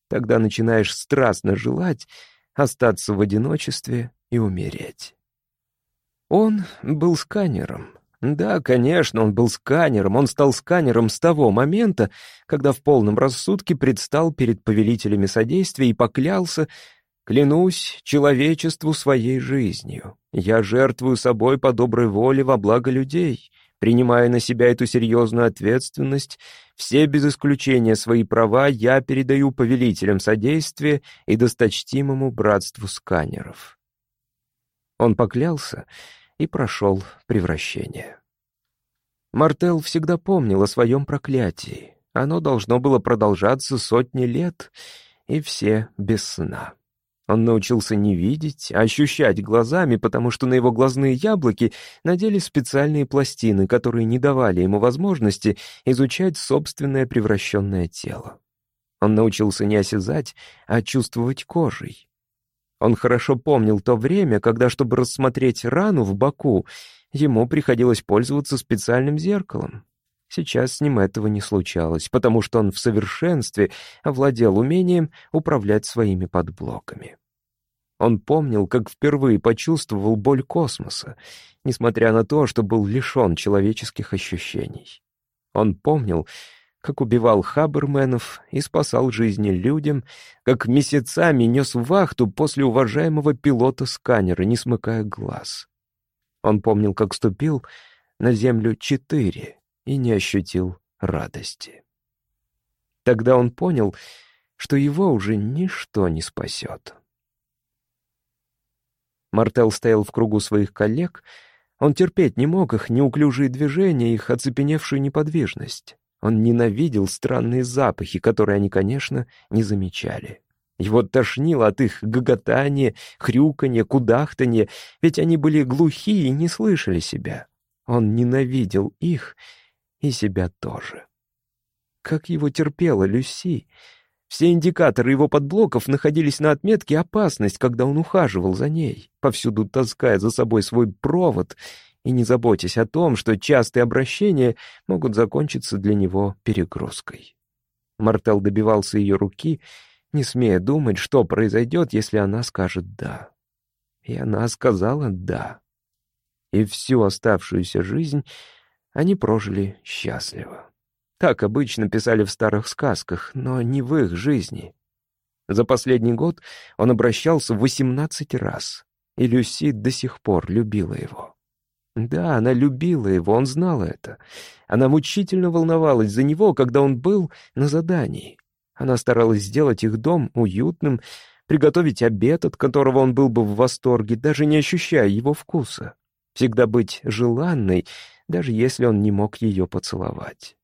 Тогда начинаешь страстно желать остаться в одиночестве и умереть. Он был сканером. Да, конечно, он был сканером. Он стал сканером с того момента, когда в полном рассудке предстал перед повелителями содействия и поклялся «Клянусь человечеству своей жизнью. Я жертвую собой по доброй воле во благо людей». Принимая на себя эту серьезную ответственность, все без исключения свои права я передаю повелителям содействия и досточтимому братству сканеров. Он поклялся и прошел превращение. Мартел всегда помнил о своем проклятии. Оно должно было продолжаться сотни лет, и все без сна. Он научился не видеть, а ощущать глазами, потому что на его глазные яблоки надели специальные пластины, которые не давали ему возможности изучать собственное превращенное тело. Он научился не осязать, а чувствовать кожей. Он хорошо помнил то время, когда, чтобы рассмотреть рану в боку, ему приходилось пользоваться специальным зеркалом. Сейчас с ним этого не случалось, потому что он в совершенстве овладел умением управлять своими подблоками. Он помнил, как впервые почувствовал боль космоса, несмотря на то, что был лишен человеческих ощущений. Он помнил, как убивал хаберменов и спасал жизни людям, как месяцами нес вахту после уважаемого пилота сканера, не смыкая глаз. Он помнил, как ступил на землю четыре и не ощутил радости. Тогда он понял, что его уже ничто не спасет. Мартел стоял в кругу своих коллег. Он терпеть не мог их неуклюжие движения, их оцепеневшую неподвижность. Он ненавидел странные запахи, которые они, конечно, не замечали. Его тошнило от их гоготания, хрюканья, кудахтанья, ведь они были глухие и не слышали себя. Он ненавидел их и себя тоже. Как его терпела Люси. Все индикаторы его подблоков находились на отметке «опасность», когда он ухаживал за ней, повсюду таская за собой свой провод — и не заботясь о том, что частые обращения могут закончиться для него перегрузкой. Мартел добивался ее руки, не смея думать, что произойдет, если она скажет «да». И она сказала «да». И всю оставшуюся жизнь они прожили счастливо. Так обычно писали в старых сказках, но не в их жизни. За последний год он обращался 18 раз, и Люси до сих пор любила его. Да, она любила его, он знал это. Она мучительно волновалась за него, когда он был на задании. Она старалась сделать их дом уютным, приготовить обед, от которого он был бы в восторге, даже не ощущая его вкуса. Всегда быть желанной, даже если он не мог ее поцеловать.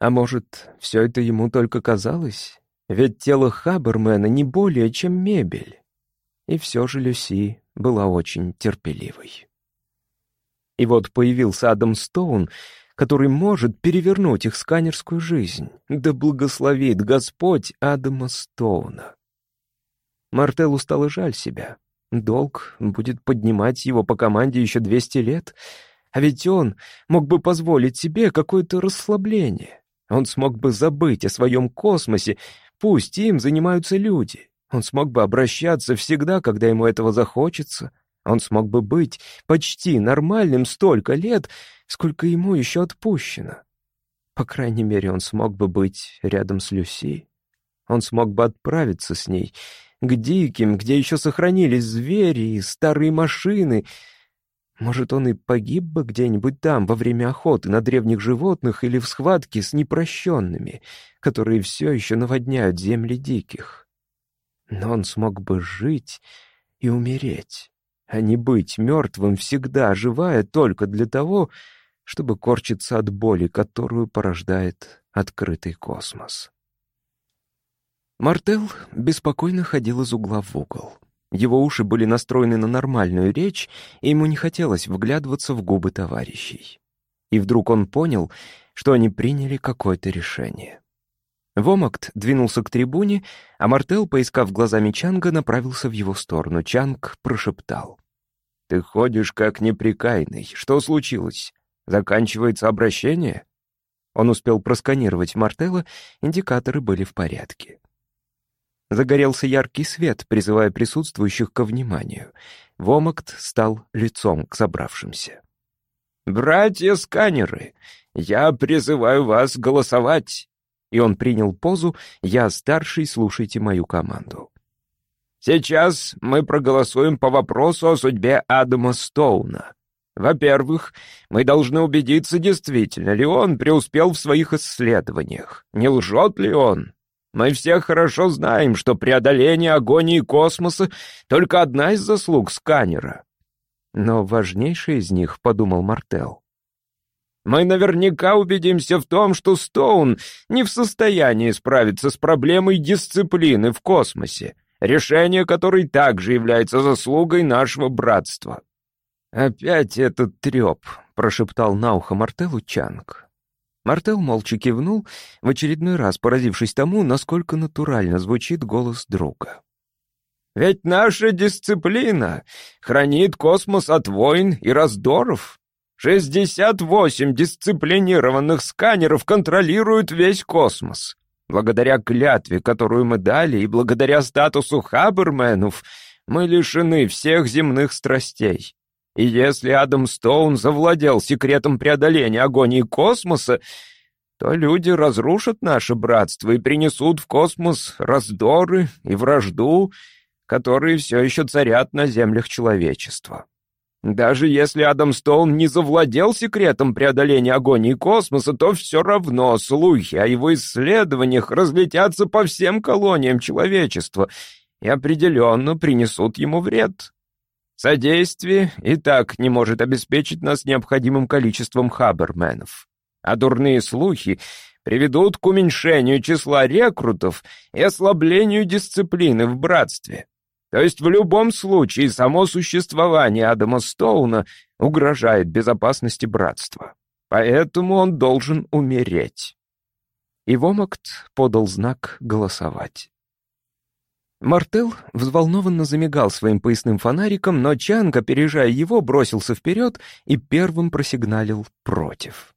А может, все это ему только казалось? Ведь тело Хабермена не более, чем мебель. И все же Люси была очень терпеливой. И вот появился Адам Стоун, который может перевернуть их сканерскую жизнь. Да благословит Господь Адама Стоуна. Мартеллу стало жаль себя. Долг будет поднимать его по команде еще 200 лет. А ведь он мог бы позволить себе какое-то расслабление. Он смог бы забыть о своем космосе, пусть им занимаются люди. Он смог бы обращаться всегда, когда ему этого захочется — он смог бы быть почти нормальным столько лет, сколько ему еще отпущено. По крайней мере, он смог бы быть рядом с Люси. Он смог бы отправиться с ней к диким, где еще сохранились звери и старые машины. Может, он и погиб бы где-нибудь там во время охоты на древних животных или в схватке с непрощенными, которые все еще наводняют земли диких. Но он смог бы жить и умереть а не быть мертвым всегда, живая только для того, чтобы корчиться от боли, которую порождает открытый космос. Мартел беспокойно ходил из угла в угол. Его уши были настроены на нормальную речь, и ему не хотелось вглядываться в губы товарищей. И вдруг он понял, что они приняли какое-то решение. Вомакт двинулся к трибуне, а Мартел, поискав глазами Чанга, направился в его сторону. Чанг прошептал. «Ты ходишь как неприкаянный. Что случилось? Заканчивается обращение?» Он успел просканировать Мартела, индикаторы были в порядке. Загорелся яркий свет, призывая присутствующих ко вниманию. Вомакт стал лицом к собравшимся. «Братья-сканеры, я призываю вас голосовать!» И он принял позу «Я старший, слушайте мою команду». «Сейчас мы проголосуем по вопросу о судьбе Адама Стоуна. Во-первых, мы должны убедиться, действительно ли он преуспел в своих исследованиях. Не лжет ли он?» Мы все хорошо знаем, что преодоление агонии космоса — только одна из заслуг сканера. Но важнейшая из них, — подумал Мартел. Мы наверняка убедимся в том, что Стоун не в состоянии справиться с проблемой дисциплины в космосе, решение которой также является заслугой нашего братства. «Опять этот треп», — прошептал на ухо Мартелу Чанг. Мартел молча кивнул, в очередной раз поразившись тому, насколько натурально звучит голос друга. «Ведь наша дисциплина хранит космос от войн и раздоров. 68 дисциплинированных сканеров контролируют весь космос. Благодаря клятве, которую мы дали, и благодаря статусу хаберменов, мы лишены всех земных страстей. И если Адам Стоун завладел секретом преодоления агонии космоса, то люди разрушат наше братство и принесут в космос раздоры и вражду, которые все еще царят на землях человечества. Даже если Адам Стоун не завладел секретом преодоления агонии космоса, то все равно слухи о его исследованиях разлетятся по всем колониям человечества и определенно принесут ему вред. Содействие и так не может обеспечить нас необходимым количеством хаберменов. А дурные слухи приведут к уменьшению числа рекрутов и ослаблению дисциплины в братстве. То есть в любом случае само существование Адама Стоуна угрожает безопасности братства. Поэтому он должен умереть. И Вомакт подал знак голосовать. Мартел взволнованно замигал своим поясным фонариком, но Чанг, опережая его, бросился вперед и первым просигналил «против».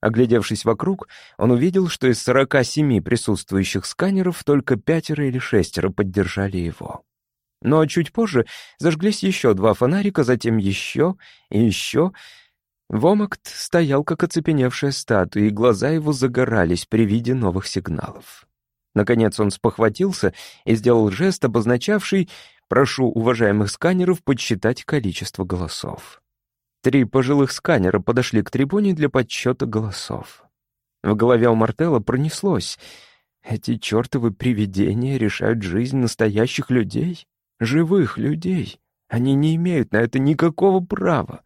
Оглядевшись вокруг, он увидел, что из 47 присутствующих сканеров только пятеро или шестеро поддержали его. Но чуть позже зажглись еще два фонарика, затем еще и еще. Вомакт стоял, как оцепеневшая статуя, и глаза его загорались при виде новых сигналов. Наконец он спохватился и сделал жест, обозначавший «прошу уважаемых сканеров подсчитать количество голосов». Три пожилых сканера подошли к трибуне для подсчета голосов. В голове у Мартелла пронеслось. Эти чертовы привидения решают жизнь настоящих людей, живых людей. Они не имеют на это никакого права.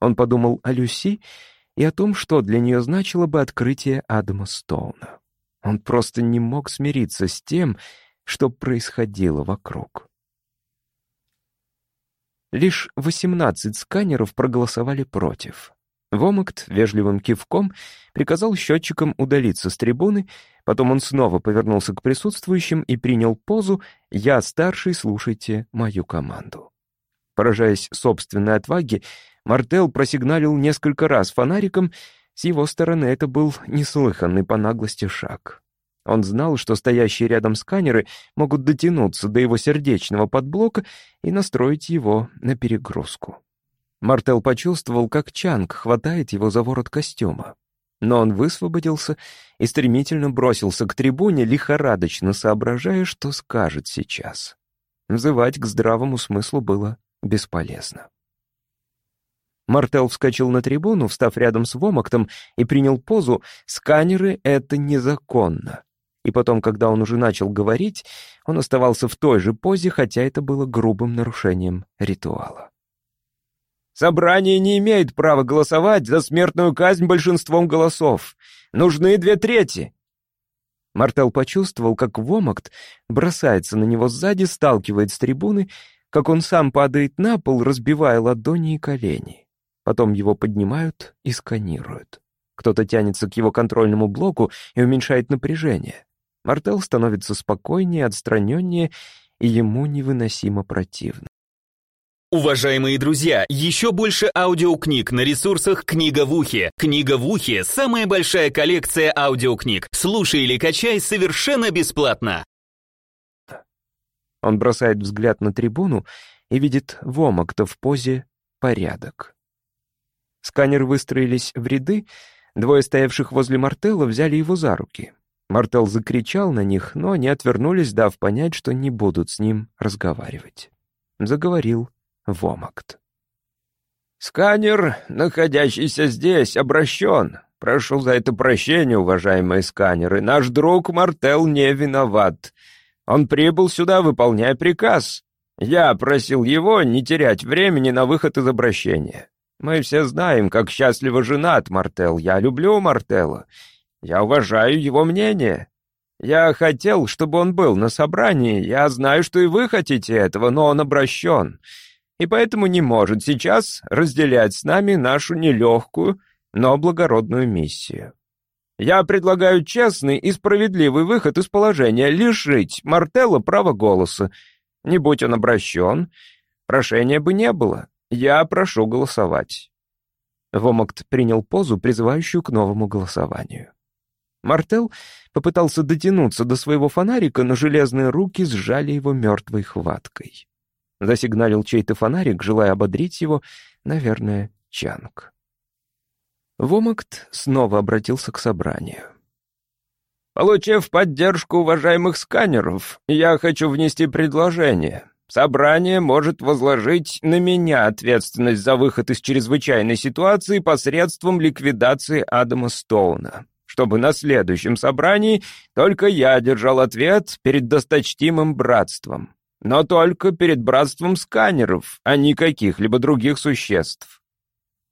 Он подумал о Люси и о том, что для нее значило бы открытие Адама Стоуна. Он просто не мог смириться с тем, что происходило вокруг. Лишь 18 сканеров проголосовали против. Вомакт вежливым кивком приказал счетчикам удалиться с трибуны, потом он снова повернулся к присутствующим и принял позу «Я старший, слушайте мою команду». Поражаясь собственной отваге, Мартел просигналил несколько раз фонариком с его стороны это был неслыханный по наглости шаг. Он знал, что стоящие рядом сканеры могут дотянуться до его сердечного подблока и настроить его на перегрузку. Мартел почувствовал, как Чанг хватает его за ворот костюма. Но он высвободился и стремительно бросился к трибуне, лихорадочно соображая, что скажет сейчас. Взывать к здравому смыслу было бесполезно. Мартел вскочил на трибуну, встав рядом с Вомактом, и принял позу «Сканеры — это незаконно». И потом, когда он уже начал говорить, он оставался в той же позе, хотя это было грубым нарушением ритуала. Собрание не имеет права голосовать за смертную казнь большинством голосов. Нужны две трети. Мартел почувствовал, как Вомакт бросается на него сзади, сталкивает с трибуны, как он сам падает на пол, разбивая ладони и колени. Потом его поднимают и сканируют. Кто-то тянется к его контрольному блоку и уменьшает напряжение. Мартел становится спокойнее, отстраненнее, и ему невыносимо противно. Уважаемые друзья, еще больше аудиокниг на ресурсах «Книга в ухе». «Книга в ухе» — самая большая коллекция аудиокниг. Слушай или качай совершенно бесплатно. Он бросает взгляд на трибуну и видит Вомакта в позе «порядок». Сканеры выстроились в ряды, двое стоявших возле Мартелла взяли его за руки. Мартел закричал на них, но они отвернулись, дав понять, что не будут с ним разговаривать. Заговорил Вомакт. «Сканер, находящийся здесь, обращен. Прошу за это прощения, уважаемые сканеры. Наш друг Мартел не виноват. Он прибыл сюда, выполняя приказ. Я просил его не терять времени на выход из обращения. Мы все знаем, как счастливо женат Мартел. Я люблю Мартела. Я уважаю его мнение. Я хотел, чтобы он был на собрании. Я знаю, что и вы хотите этого, но он обращен и поэтому не может сейчас разделять с нами нашу нелегкую, но благородную миссию. Я предлагаю честный и справедливый выход из положения, лишить Мартелла права голоса. Не будь он обращен, прошения бы не было. Я прошу голосовать». Вомакт принял позу, призывающую к новому голосованию. Мартел попытался дотянуться до своего фонарика, но железные руки сжали его мертвой хваткой. Засигналил чей-то фонарик, желая ободрить его, наверное, Чанг. Вомакт снова обратился к собранию. «Получив поддержку уважаемых сканеров, я хочу внести предложение. Собрание может возложить на меня ответственность за выход из чрезвычайной ситуации посредством ликвидации Адама Стоуна, чтобы на следующем собрании только я держал ответ перед досточтимым братством но только перед братством сканеров, а не каких-либо других существ.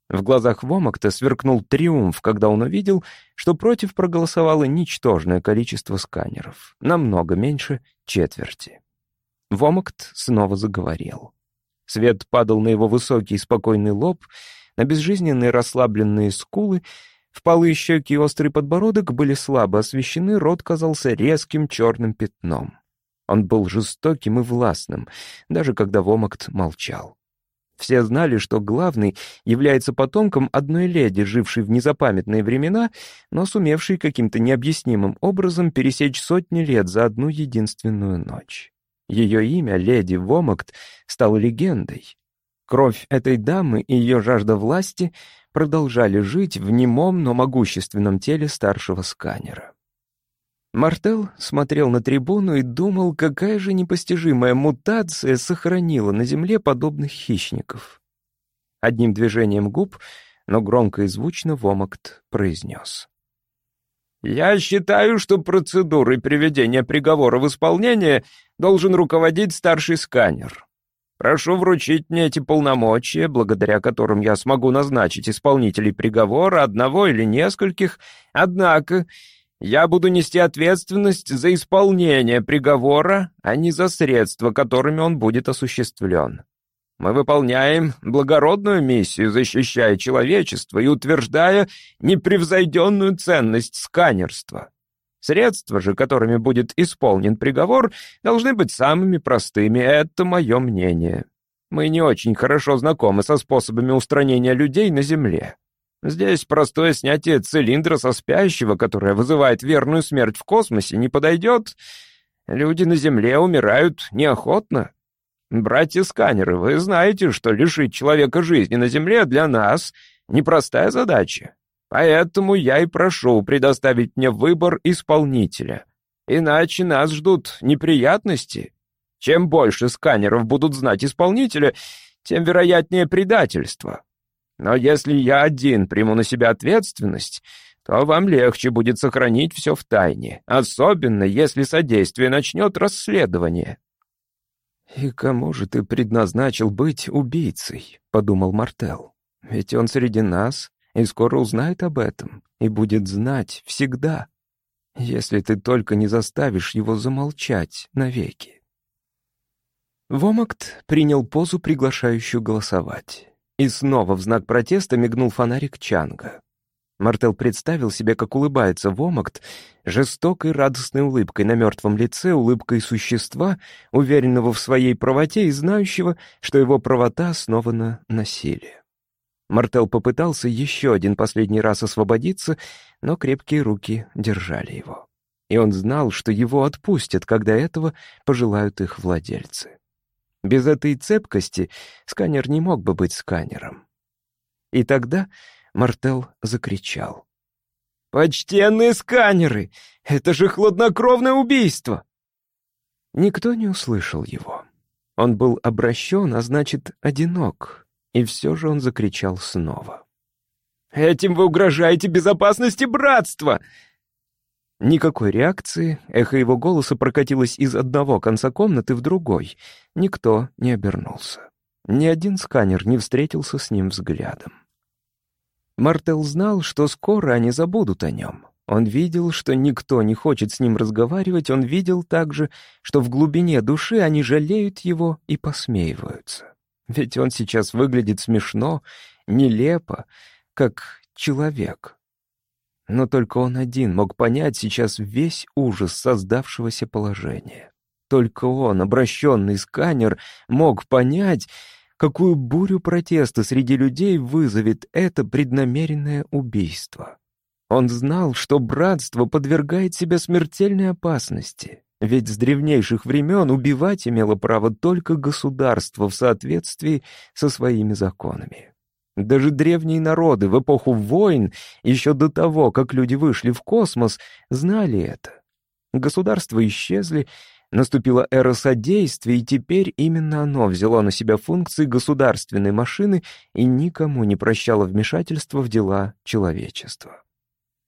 В глазах Вомакта сверкнул триумф, когда он увидел, что против проголосовало ничтожное количество сканеров, намного меньше четверти. Вомакт снова заговорил. Свет падал на его высокий спокойный лоб, на безжизненные расслабленные скулы, впалые щеки и острый подбородок были слабо освещены, рот казался резким черным пятном. Он был жестоким и властным, даже когда Вомакт молчал. Все знали, что главный является потомком одной леди, жившей в незапамятные времена, но сумевшей каким-то необъяснимым образом пересечь сотни лет за одну единственную ночь. Ее имя, леди Вомакт, стало легендой. Кровь этой дамы и ее жажда власти продолжали жить в немом, но могущественном теле старшего сканера. Мартел смотрел на трибуну и думал, какая же непостижимая мутация сохранила на земле подобных хищников. Одним движением губ, но громко и звучно Вомакт произнес. «Я считаю, что процедурой приведения приговора в исполнение должен руководить старший сканер. Прошу вручить мне эти полномочия, благодаря которым я смогу назначить исполнителей приговора, одного или нескольких, однако я буду нести ответственность за исполнение приговора, а не за средства, которыми он будет осуществлен. Мы выполняем благородную миссию, защищая человечество и утверждая непревзойденную ценность сканерства. Средства же, которыми будет исполнен приговор, должны быть самыми простыми, это мое мнение. Мы не очень хорошо знакомы со способами устранения людей на Земле. Здесь простое снятие цилиндра со спящего, которое вызывает верную смерть в космосе, не подойдет. Люди на Земле умирают неохотно. Братья-сканеры, вы знаете, что лишить человека жизни на Земле для нас — непростая задача. Поэтому я и прошу предоставить мне выбор исполнителя. Иначе нас ждут неприятности. Чем больше сканеров будут знать исполнителя, тем вероятнее предательство. Но если я один приму на себя ответственность, то вам легче будет сохранить все в тайне, особенно если содействие начнет расследование». «И кому же ты предназначил быть убийцей?» — подумал Мартел. «Ведь он среди нас и скоро узнает об этом, и будет знать всегда, если ты только не заставишь его замолчать навеки». Вомакт принял позу, приглашающую голосовать. И снова в знак протеста мигнул фонарик Чанга. Мартел представил себе, как улыбается Вомакт, жестокой радостной улыбкой на мертвом лице, улыбкой существа, уверенного в своей правоте и знающего, что его правота основана на силе. Мартел попытался еще один последний раз освободиться, но крепкие руки держали его. И он знал, что его отпустят, когда этого пожелают их владельцы. Без этой цепкости сканер не мог бы быть сканером. И тогда Мартел закричал. «Почтенные сканеры! Это же хладнокровное убийство!» Никто не услышал его. Он был обращен, а значит, одинок. И все же он закричал снова. «Этим вы угрожаете безопасности братства!» Никакой реакции, эхо его голоса прокатилось из одного конца комнаты в другой. Никто не обернулся. Ни один сканер не встретился с ним взглядом. Мартел знал, что скоро они забудут о нем. Он видел, что никто не хочет с ним разговаривать, он видел также, что в глубине души они жалеют его и посмеиваются. Ведь он сейчас выглядит смешно, нелепо, как человек. Но только он один мог понять сейчас весь ужас создавшегося положения. Только он, обращенный сканер, мог понять, какую бурю протеста среди людей вызовет это преднамеренное убийство. Он знал, что братство подвергает себя смертельной опасности, ведь с древнейших времен убивать имело право только государство в соответствии со своими законами. Даже древние народы в эпоху войн, еще до того, как люди вышли в космос, знали это. Государства исчезли, Наступила эра содействия, и теперь именно оно взяло на себя функции государственной машины и никому не прощало вмешательства в дела человечества.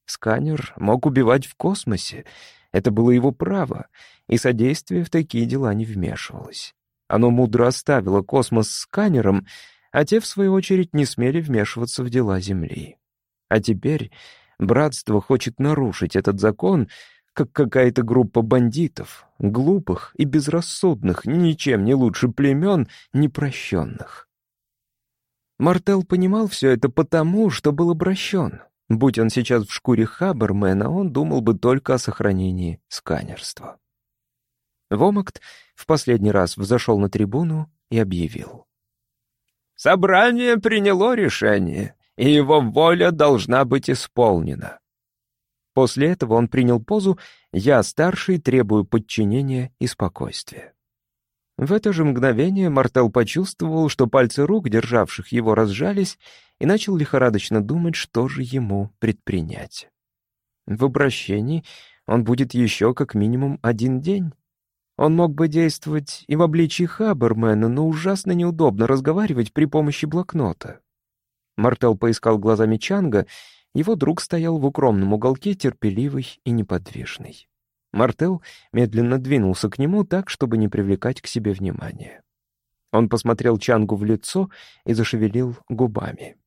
Сканер мог убивать в космосе, это было его право, и содействие в такие дела не вмешивалось. Оно мудро оставило космос сканером, а те, в свою очередь, не смели вмешиваться в дела Земли. А теперь братство хочет нарушить этот закон — как какая-то группа бандитов, глупых и безрассудных, ничем не лучше племен, непрощенных. Мартел понимал все это потому, что был обращен. Будь он сейчас в шкуре Хабермена, он думал бы только о сохранении сканерства. Вомакт в последний раз взошел на трибуну и объявил. «Собрание приняло решение, и его воля должна быть исполнена. После этого он принял позу «Я старший, требую подчинения и спокойствия». В это же мгновение Мартел почувствовал, что пальцы рук, державших его, разжались, и начал лихорадочно думать, что же ему предпринять. В обращении он будет еще как минимум один день. Он мог бы действовать и в обличии Хабермена, но ужасно неудобно разговаривать при помощи блокнота. Мартел поискал глазами Чанга его друг стоял в укромном уголке, терпеливый и неподвижный. Мартел медленно двинулся к нему так, чтобы не привлекать к себе внимания. Он посмотрел Чангу в лицо и зашевелил губами.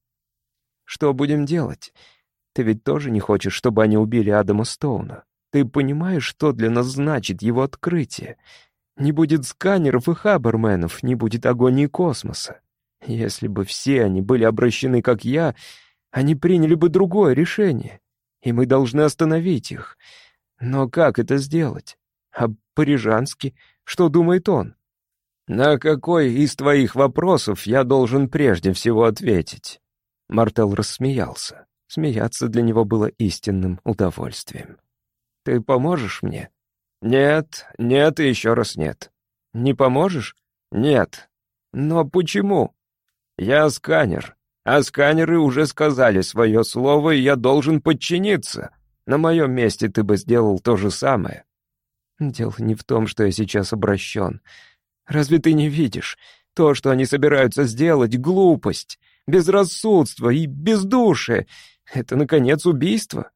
«Что будем делать? Ты ведь тоже не хочешь, чтобы они убили Адама Стоуна? Ты понимаешь, что для нас значит его открытие? Не будет сканеров и хаберменов, не будет агонии космоса. Если бы все они были обращены, как я, они приняли бы другое решение, и мы должны остановить их. Но как это сделать? А Парижанский, что думает он? На какой из твоих вопросов я должен прежде всего ответить? Мартел рассмеялся. Смеяться для него было истинным удовольствием. Ты поможешь мне? Нет, нет и еще раз нет. Не поможешь? Нет. Но почему? Я сканер. А сканеры уже сказали свое слово, и я должен подчиниться. На моем месте ты бы сделал то же самое. Дело не в том, что я сейчас обращен. Разве ты не видишь? То, что они собираются сделать, глупость, безрассудство и бездушие — это, наконец, убийство.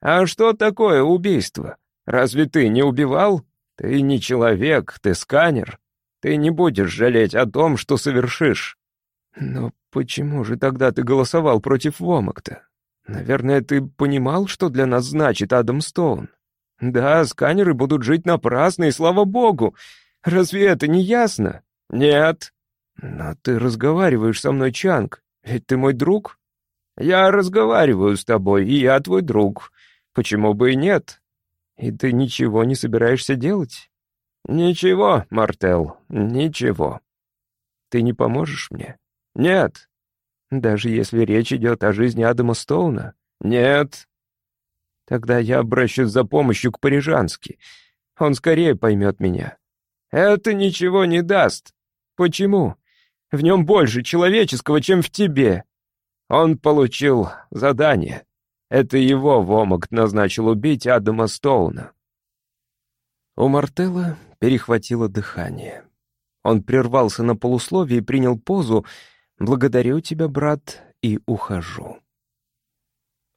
А что такое убийство? Разве ты не убивал? Ты не человек, ты сканер. Ты не будешь жалеть о том, что совершишь. Но почему же тогда ты голосовал против Вомакта? Наверное, ты понимал, что для нас значит Адам Стоун. Да, сканеры будут жить напрасно, и слава богу. Разве это не ясно? Нет. Но ты разговариваешь со мной, Чанг. Ведь ты мой друг. Я разговариваю с тобой, и я твой друг. Почему бы и нет? И ты ничего не собираешься делать? Ничего, Мартел, ничего. Ты не поможешь мне? Нет. Даже если речь идет о жизни Адама Стоуна? Нет. Тогда я обращусь за помощью к Парижански. Он скорее поймет меня. Это ничего не даст. Почему? В нем больше человеческого, чем в тебе. Он получил задание. Это его Вомак назначил убить Адама Стоуна. У Мартелла перехватило дыхание. Он прервался на полусловие и принял позу «Благодарю тебя, брат, и ухожу».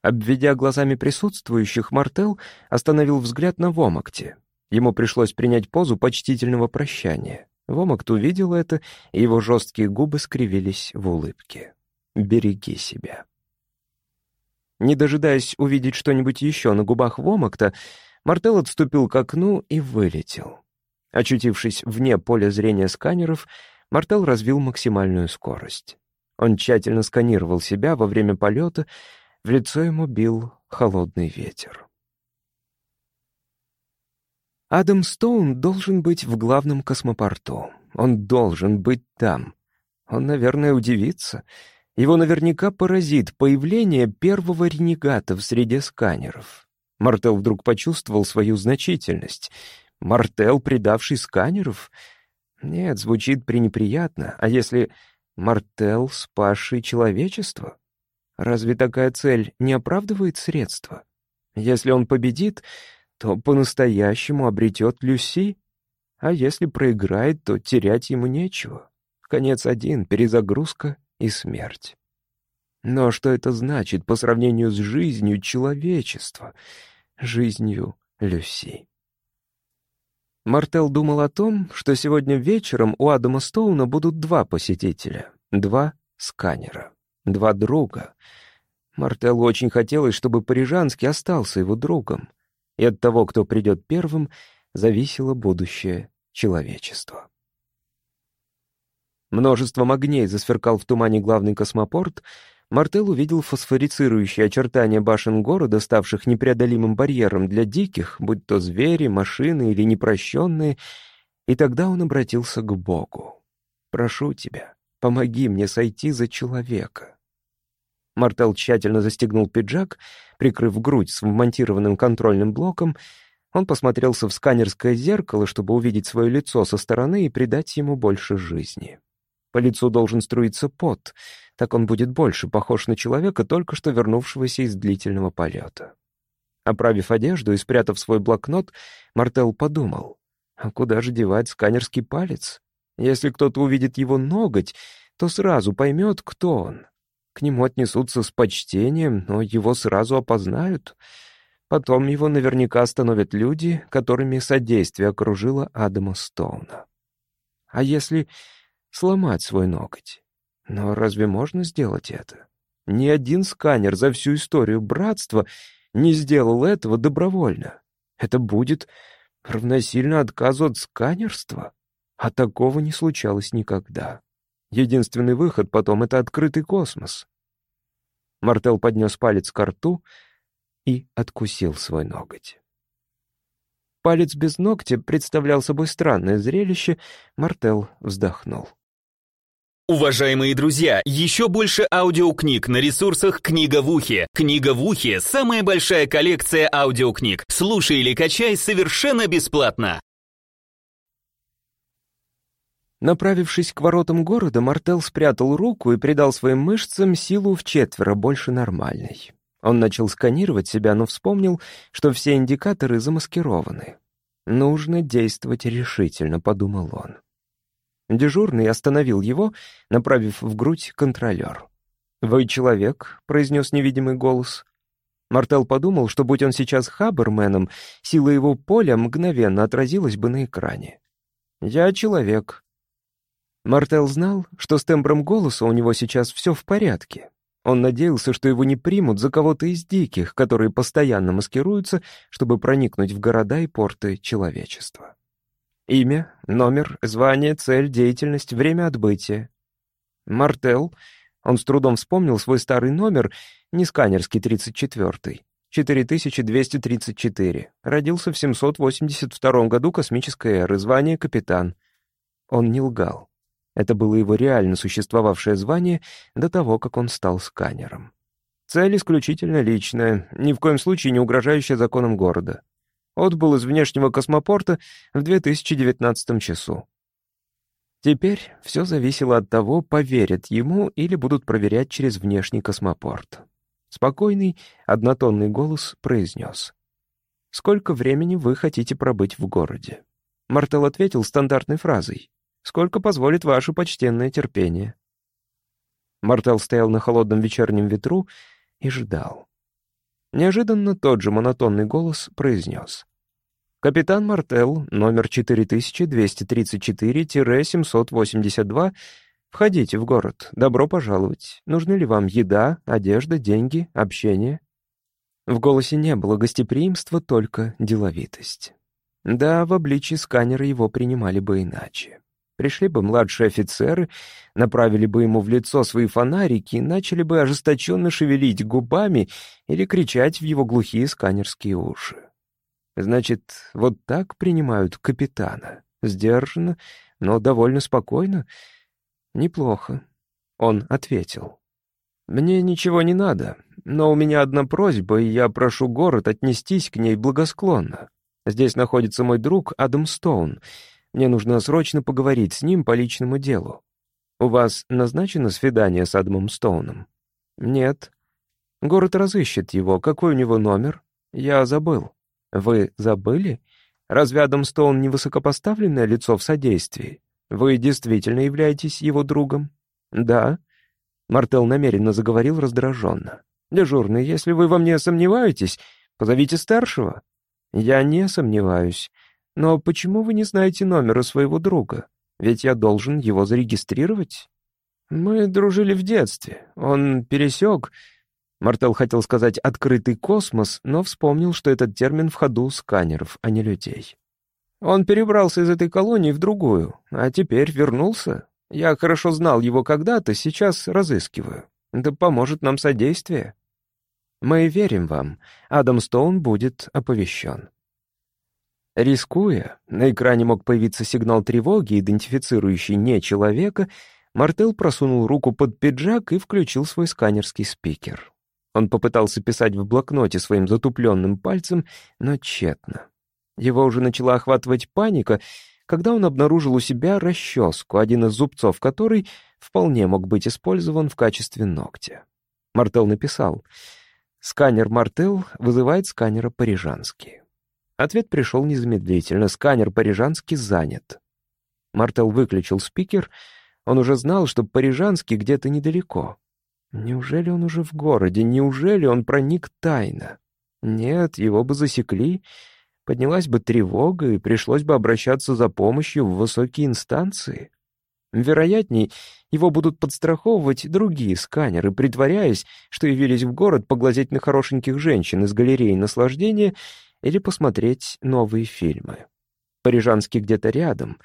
Обведя глазами присутствующих, Мартел остановил взгляд на Вомакте. Ему пришлось принять позу почтительного прощания. Вомакт увидел это, и его жесткие губы скривились в улыбке. «Береги себя». Не дожидаясь увидеть что-нибудь еще на губах Вомакта, Мартел отступил к окну и вылетел. Очутившись вне поля зрения сканеров, Мартел развил максимальную скорость. Он тщательно сканировал себя во время полета, в лицо ему бил холодный ветер. Адам Стоун должен быть в главном космопорту. Он должен быть там. Он, наверное, удивится — его наверняка поразит появление первого ренегата в среде сканеров. Мартел вдруг почувствовал свою значительность. Мартел, предавший сканеров? Нет, звучит пренеприятно. А если Мартел, спасший человечество? Разве такая цель не оправдывает средства? Если он победит, то по-настоящему обретет Люси, а если проиграет, то терять ему нечего. Конец один — перезагрузка и смерть. Но что это значит по сравнению с жизнью человечества, жизнью Люси? Мартел думал о том, что сегодня вечером у Адама Стоуна будут два посетителя, два сканера, два друга. Мартелу очень хотелось, чтобы Парижанский остался его другом, и от того, кто придет первым, зависело будущее человечества. Множеством огней засверкал в тумане главный космопорт. Мартел увидел фосфорицирующие очертания башен города, ставших непреодолимым барьером для диких, будь то звери, машины или непрощенные, и тогда он обратился к Богу. «Прошу тебя, помоги мне сойти за человека». Мартел тщательно застегнул пиджак, прикрыв грудь с вмонтированным контрольным блоком. Он посмотрелся в сканерское зеркало, чтобы увидеть свое лицо со стороны и придать ему больше жизни. По лицу должен струиться пот, так он будет больше похож на человека, только что вернувшегося из длительного полета. Оправив одежду и спрятав свой блокнот, Мартел подумал, а куда же девать сканерский палец? Если кто-то увидит его ноготь, то сразу поймет, кто он. К нему отнесутся с почтением, но его сразу опознают. Потом его наверняка остановят люди, которыми содействие окружило Адама Стоуна. А если сломать свой ноготь. Но разве можно сделать это? Ни один сканер за всю историю братства не сделал этого добровольно. Это будет равносильно отказу от сканерства. А такого не случалось никогда. Единственный выход потом — это открытый космос. Мартел поднес палец к рту и откусил свой ноготь. Палец без ногтя представлял собой странное зрелище, Мартел вздохнул. Уважаемые друзья, еще больше аудиокниг на ресурсах «Книга в ухе». «Книга в ухе» — самая большая коллекция аудиокниг. Слушай или качай совершенно бесплатно. Направившись к воротам города, Мартел спрятал руку и придал своим мышцам силу в четверо больше нормальной. Он начал сканировать себя, но вспомнил, что все индикаторы замаскированы. «Нужно действовать решительно», — подумал он. Дежурный остановил его, направив в грудь контролер. «Вы человек», — произнес невидимый голос. Мартел подумал, что будь он сейчас Хаберменом, сила его поля мгновенно отразилась бы на экране. «Я человек. Мартел знал, что с тембром голоса у него сейчас все в порядке. Он надеялся, что его не примут за кого-то из диких, которые постоянно маскируются, чтобы проникнуть в города и порты человечества. Имя, номер, звание, цель, деятельность, время отбытия. Мартел, он с трудом вспомнил свой старый номер, не сканерский 34-й, 4234, родился в 782 году космической эры, звание капитан. Он не лгал. Это было его реально существовавшее звание до того, как он стал сканером. Цель исключительно личная, ни в коем случае не угрожающая законам города. Отбыл из внешнего космопорта в 2019 часу. Теперь все зависело от того, поверят ему или будут проверять через внешний космопорт. Спокойный, однотонный голос произнес. «Сколько времени вы хотите пробыть в городе?» Мартел ответил стандартной фразой сколько позволит ваше почтенное терпение». Мартел стоял на холодном вечернем ветру и ждал. Неожиданно тот же монотонный голос произнес. «Капитан Мартел, номер 4234-782, входите в город, добро пожаловать. Нужны ли вам еда, одежда, деньги, общение?» В голосе не было гостеприимства, только деловитость. Да, в обличии сканера его принимали бы иначе. Пришли бы младшие офицеры, направили бы ему в лицо свои фонарики и начали бы ожесточенно шевелить губами или кричать в его глухие сканерские уши. Значит, вот так принимают капитана. Сдержанно, но довольно спокойно. Неплохо. Он ответил. «Мне ничего не надо, но у меня одна просьба, и я прошу город отнестись к ней благосклонно. Здесь находится мой друг Адам Стоун — мне нужно срочно поговорить с ним по личному делу. У вас назначено свидание с Адамом Стоуном? Нет. Город разыщет его. Какой у него номер? Я забыл. Вы забыли? Разве Адам Стоун не высокопоставленное лицо в содействии? Вы действительно являетесь его другом? Да. Мартел намеренно заговорил раздраженно. «Дежурный, если вы во мне сомневаетесь, позовите старшего». «Я не сомневаюсь. Но почему вы не знаете номера своего друга? Ведь я должен его зарегистрировать. Мы дружили в детстве. Он пересек... Мартел хотел сказать «открытый космос», но вспомнил, что этот термин в ходу у сканеров, а не людей. Он перебрался из этой колонии в другую, а теперь вернулся. Я хорошо знал его когда-то, сейчас разыскиваю. Да поможет нам содействие. Мы верим вам. Адам Стоун будет оповещен. Рискуя, на экране мог появиться сигнал тревоги, идентифицирующий не человека, Мартел просунул руку под пиджак и включил свой сканерский спикер. Он попытался писать в блокноте своим затупленным пальцем, но тщетно. Его уже начала охватывать паника, когда он обнаружил у себя расческу, один из зубцов которой вполне мог быть использован в качестве ногтя. Мартел написал «Сканер Мартел вызывает сканера парижанский». Ответ пришел незамедлительно. Сканер парижанский занят. Мартел выключил спикер. Он уже знал, что парижанский где-то недалеко. Неужели он уже в городе? Неужели он проник тайно? Нет, его бы засекли. Поднялась бы тревога, и пришлось бы обращаться за помощью в высокие инстанции. Вероятней, его будут подстраховывать другие сканеры, притворяясь, что явились в город поглазеть на хорошеньких женщин из галереи наслаждения или посмотреть новые фильмы. Парижанский где-то рядом,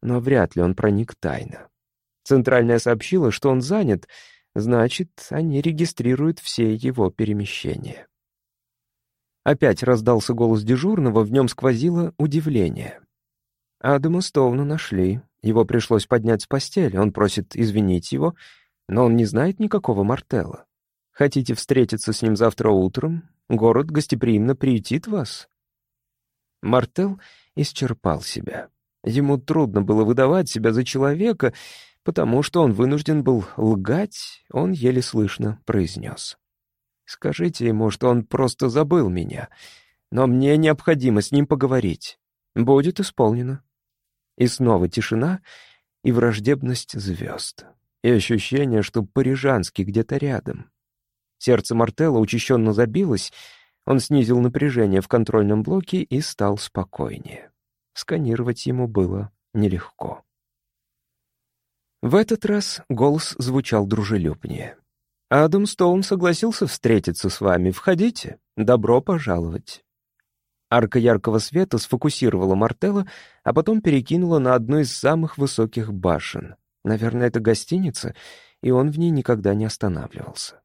но вряд ли он проник тайно. Центральная сообщила, что он занят, значит, они регистрируют все его перемещения. Опять раздался голос дежурного, в нем сквозило удивление. Адама Стоуна нашли. Его пришлось поднять с постели, он просит извинить его, но он не знает никакого Мартелла. Хотите встретиться с ним завтра утром? Город гостеприимно приютит вас». Мартел исчерпал себя. Ему трудно было выдавать себя за человека, потому что он вынужден был лгать, он еле слышно произнес. «Скажите ему, что он просто забыл меня, но мне необходимо с ним поговорить. Будет исполнено». И снова тишина и враждебность звезд, и ощущение, что парижанский где-то рядом. Сердце Мартелла учащенно забилось, он снизил напряжение в контрольном блоке и стал спокойнее. Сканировать ему было нелегко. В этот раз голос звучал дружелюбнее. «Адам Стоун согласился встретиться с вами. Входите. Добро пожаловать». Арка яркого света сфокусировала Мартелла, а потом перекинула на одну из самых высоких башен. Наверное, это гостиница, и он в ней никогда не останавливался.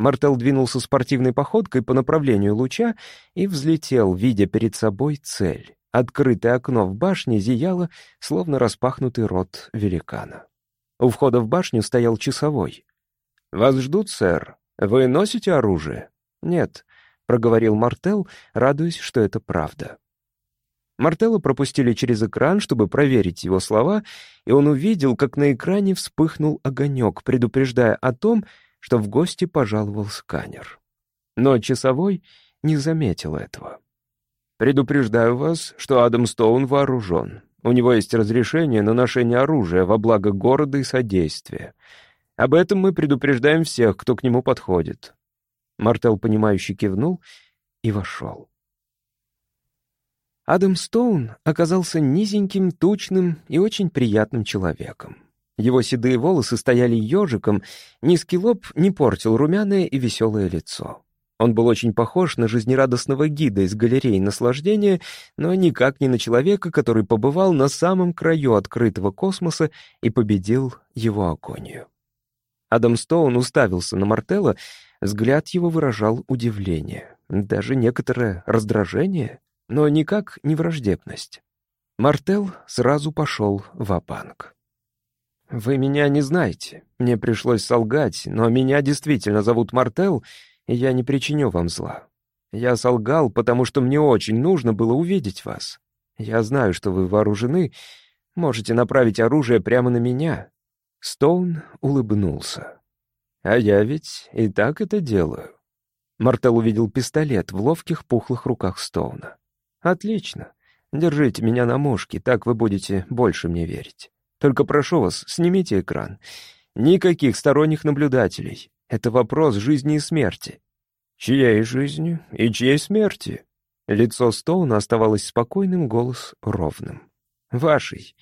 Мартел двинулся спортивной походкой по направлению луча и взлетел, видя перед собой цель. Открытое окно в башне зияло, словно распахнутый рот великана. У входа в башню стоял часовой. «Вас ждут, сэр. Вы носите оружие?» «Нет», — проговорил Мартел, радуясь, что это правда. Мартелла пропустили через экран, чтобы проверить его слова, и он увидел, как на экране вспыхнул огонек, предупреждая о том, что в гости пожаловал сканер. Но часовой не заметил этого. «Предупреждаю вас, что Адам Стоун вооружен. У него есть разрешение на ношение оружия во благо города и содействия. Об этом мы предупреждаем всех, кто к нему подходит». Мартел, понимающе кивнул и вошел. Адам Стоун оказался низеньким, тучным и очень приятным человеком. Его седые волосы стояли ежиком, низкий лоб не портил румяное и веселое лицо. Он был очень похож на жизнерадостного гида из галереи наслаждения, но никак не на человека, который побывал на самом краю открытого космоса и победил его агонию. Адам Стоун уставился на Мартелла, взгляд его выражал удивление, даже некоторое раздражение, но никак не враждебность. Мартел сразу пошел в апанк. «Вы меня не знаете. Мне пришлось солгать, но меня действительно зовут Мартел, и я не причиню вам зла. Я солгал, потому что мне очень нужно было увидеть вас. Я знаю, что вы вооружены. Можете направить оружие прямо на меня». Стоун улыбнулся. «А я ведь и так это делаю». Мартел увидел пистолет в ловких пухлых руках Стоуна. «Отлично. Держите меня на мушке, так вы будете больше мне верить. Только прошу вас, снимите экран. Никаких сторонних наблюдателей. Это вопрос жизни и смерти. Чьей жизни и чьей смерти? Лицо Стоуна оставалось спокойным, голос ровным. Вашей,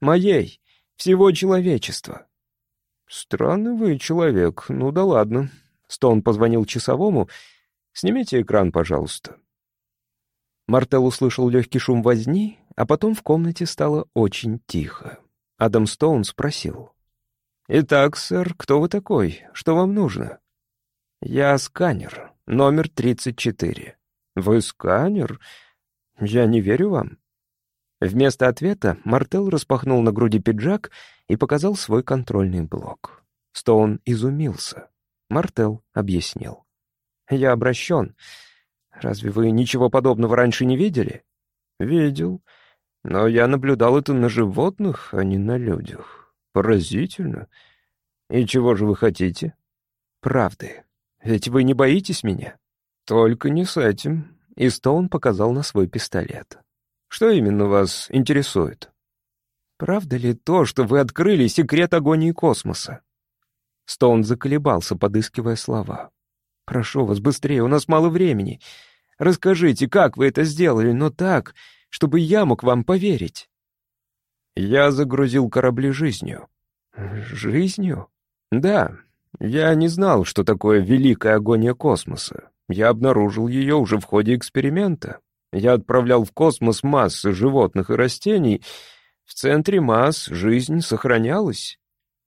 моей, всего человечества. Странный вы человек, ну да ладно. Стоун позвонил часовому. Снимите экран, пожалуйста. Мартел услышал легкий шум возни, а потом в комнате стало очень тихо. Адам Стоун спросил. «Итак, сэр, кто вы такой? Что вам нужно?» «Я сканер, номер 34». «Вы сканер? Я не верю вам». Вместо ответа Мартел распахнул на груди пиджак и показал свой контрольный блок. Стоун изумился. Мартел объяснил. «Я обращен. Разве вы ничего подобного раньше не видели?» «Видел. Но я наблюдал это на животных, а не на людях». Поразительно. И чего же вы хотите? Правды. Ведь вы не боитесь меня? Только не с этим. И Стоун показал на свой пистолет. Что именно вас интересует? Правда ли то, что вы открыли секрет агонии космоса? Стоун заколебался, подыскивая слова. «Прошу вас, быстрее, у нас мало времени. Расскажите, как вы это сделали, но так, чтобы я мог вам поверить». Я загрузил корабли жизнью. Жизнью? Да. Я не знал, что такое великая агония космоса. Я обнаружил ее уже в ходе эксперимента. Я отправлял в космос массы животных и растений. В центре масс жизнь сохранялась.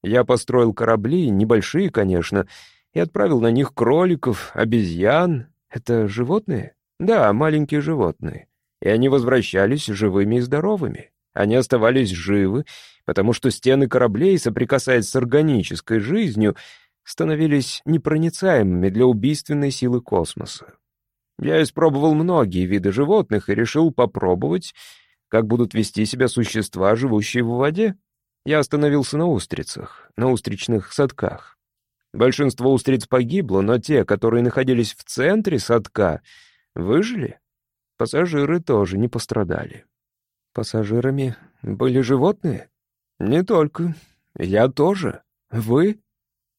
Я построил корабли, небольшие, конечно, и отправил на них кроликов, обезьян. Это животные? Да, маленькие животные. И они возвращались живыми и здоровыми. Они оставались живы, потому что стены кораблей, соприкасаясь с органической жизнью, становились непроницаемыми для убийственной силы космоса. Я испробовал многие виды животных и решил попробовать, как будут вести себя существа, живущие в воде. Я остановился на устрицах, на устричных садках. Большинство устриц погибло, но те, которые находились в центре садка, выжили. Пассажиры тоже не пострадали. Пассажирами были животные? Не только. Я тоже. Вы?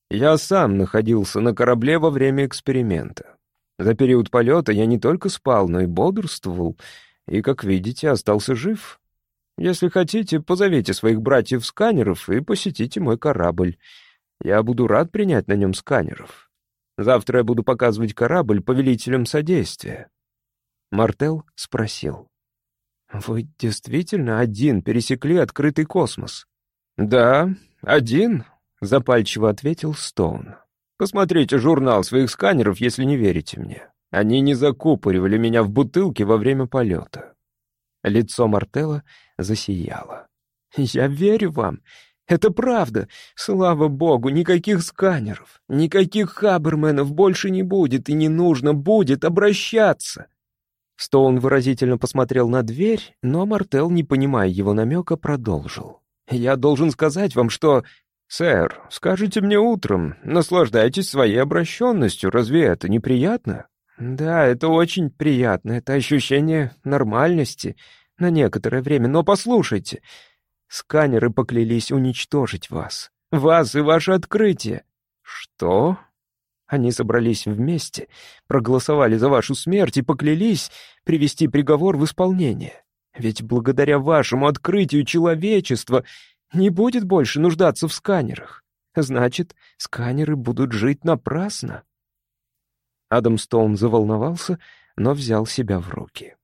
Я сам находился на корабле во время эксперимента. За период полета я не только спал, но и бодрствовал, и, как видите, остался жив. Если хотите, позовите своих братьев-сканеров и посетите мой корабль. Я буду рад принять на нем сканеров. Завтра я буду показывать корабль повелителям содействия». Мартел спросил. «Вы действительно один пересекли открытый космос?» «Да, один», — запальчиво ответил Стоун. «Посмотрите журнал своих сканеров, если не верите мне. Они не закупоривали меня в бутылке во время полета». Лицо Мартела засияло. «Я верю вам. Это правда. Слава богу, никаких сканеров, никаких хаберменов больше не будет и не нужно будет обращаться. Стоун выразительно посмотрел на дверь, но Мартел, не понимая его намека, продолжил. «Я должен сказать вам, что...» «Сэр, скажите мне утром, наслаждайтесь своей обращенностью, разве это неприятно?» «Да, это очень приятно, это ощущение нормальности на некоторое время, но послушайте, Сканеры поклялись уничтожить вас. Вас и ваше открытие. Что? Они собрались вместе, проголосовали за вашу смерть и поклялись привести приговор в исполнение. Ведь благодаря вашему открытию человечество не будет больше нуждаться в сканерах. Значит, сканеры будут жить напрасно. Адам Стоун заволновался, но взял себя в руки.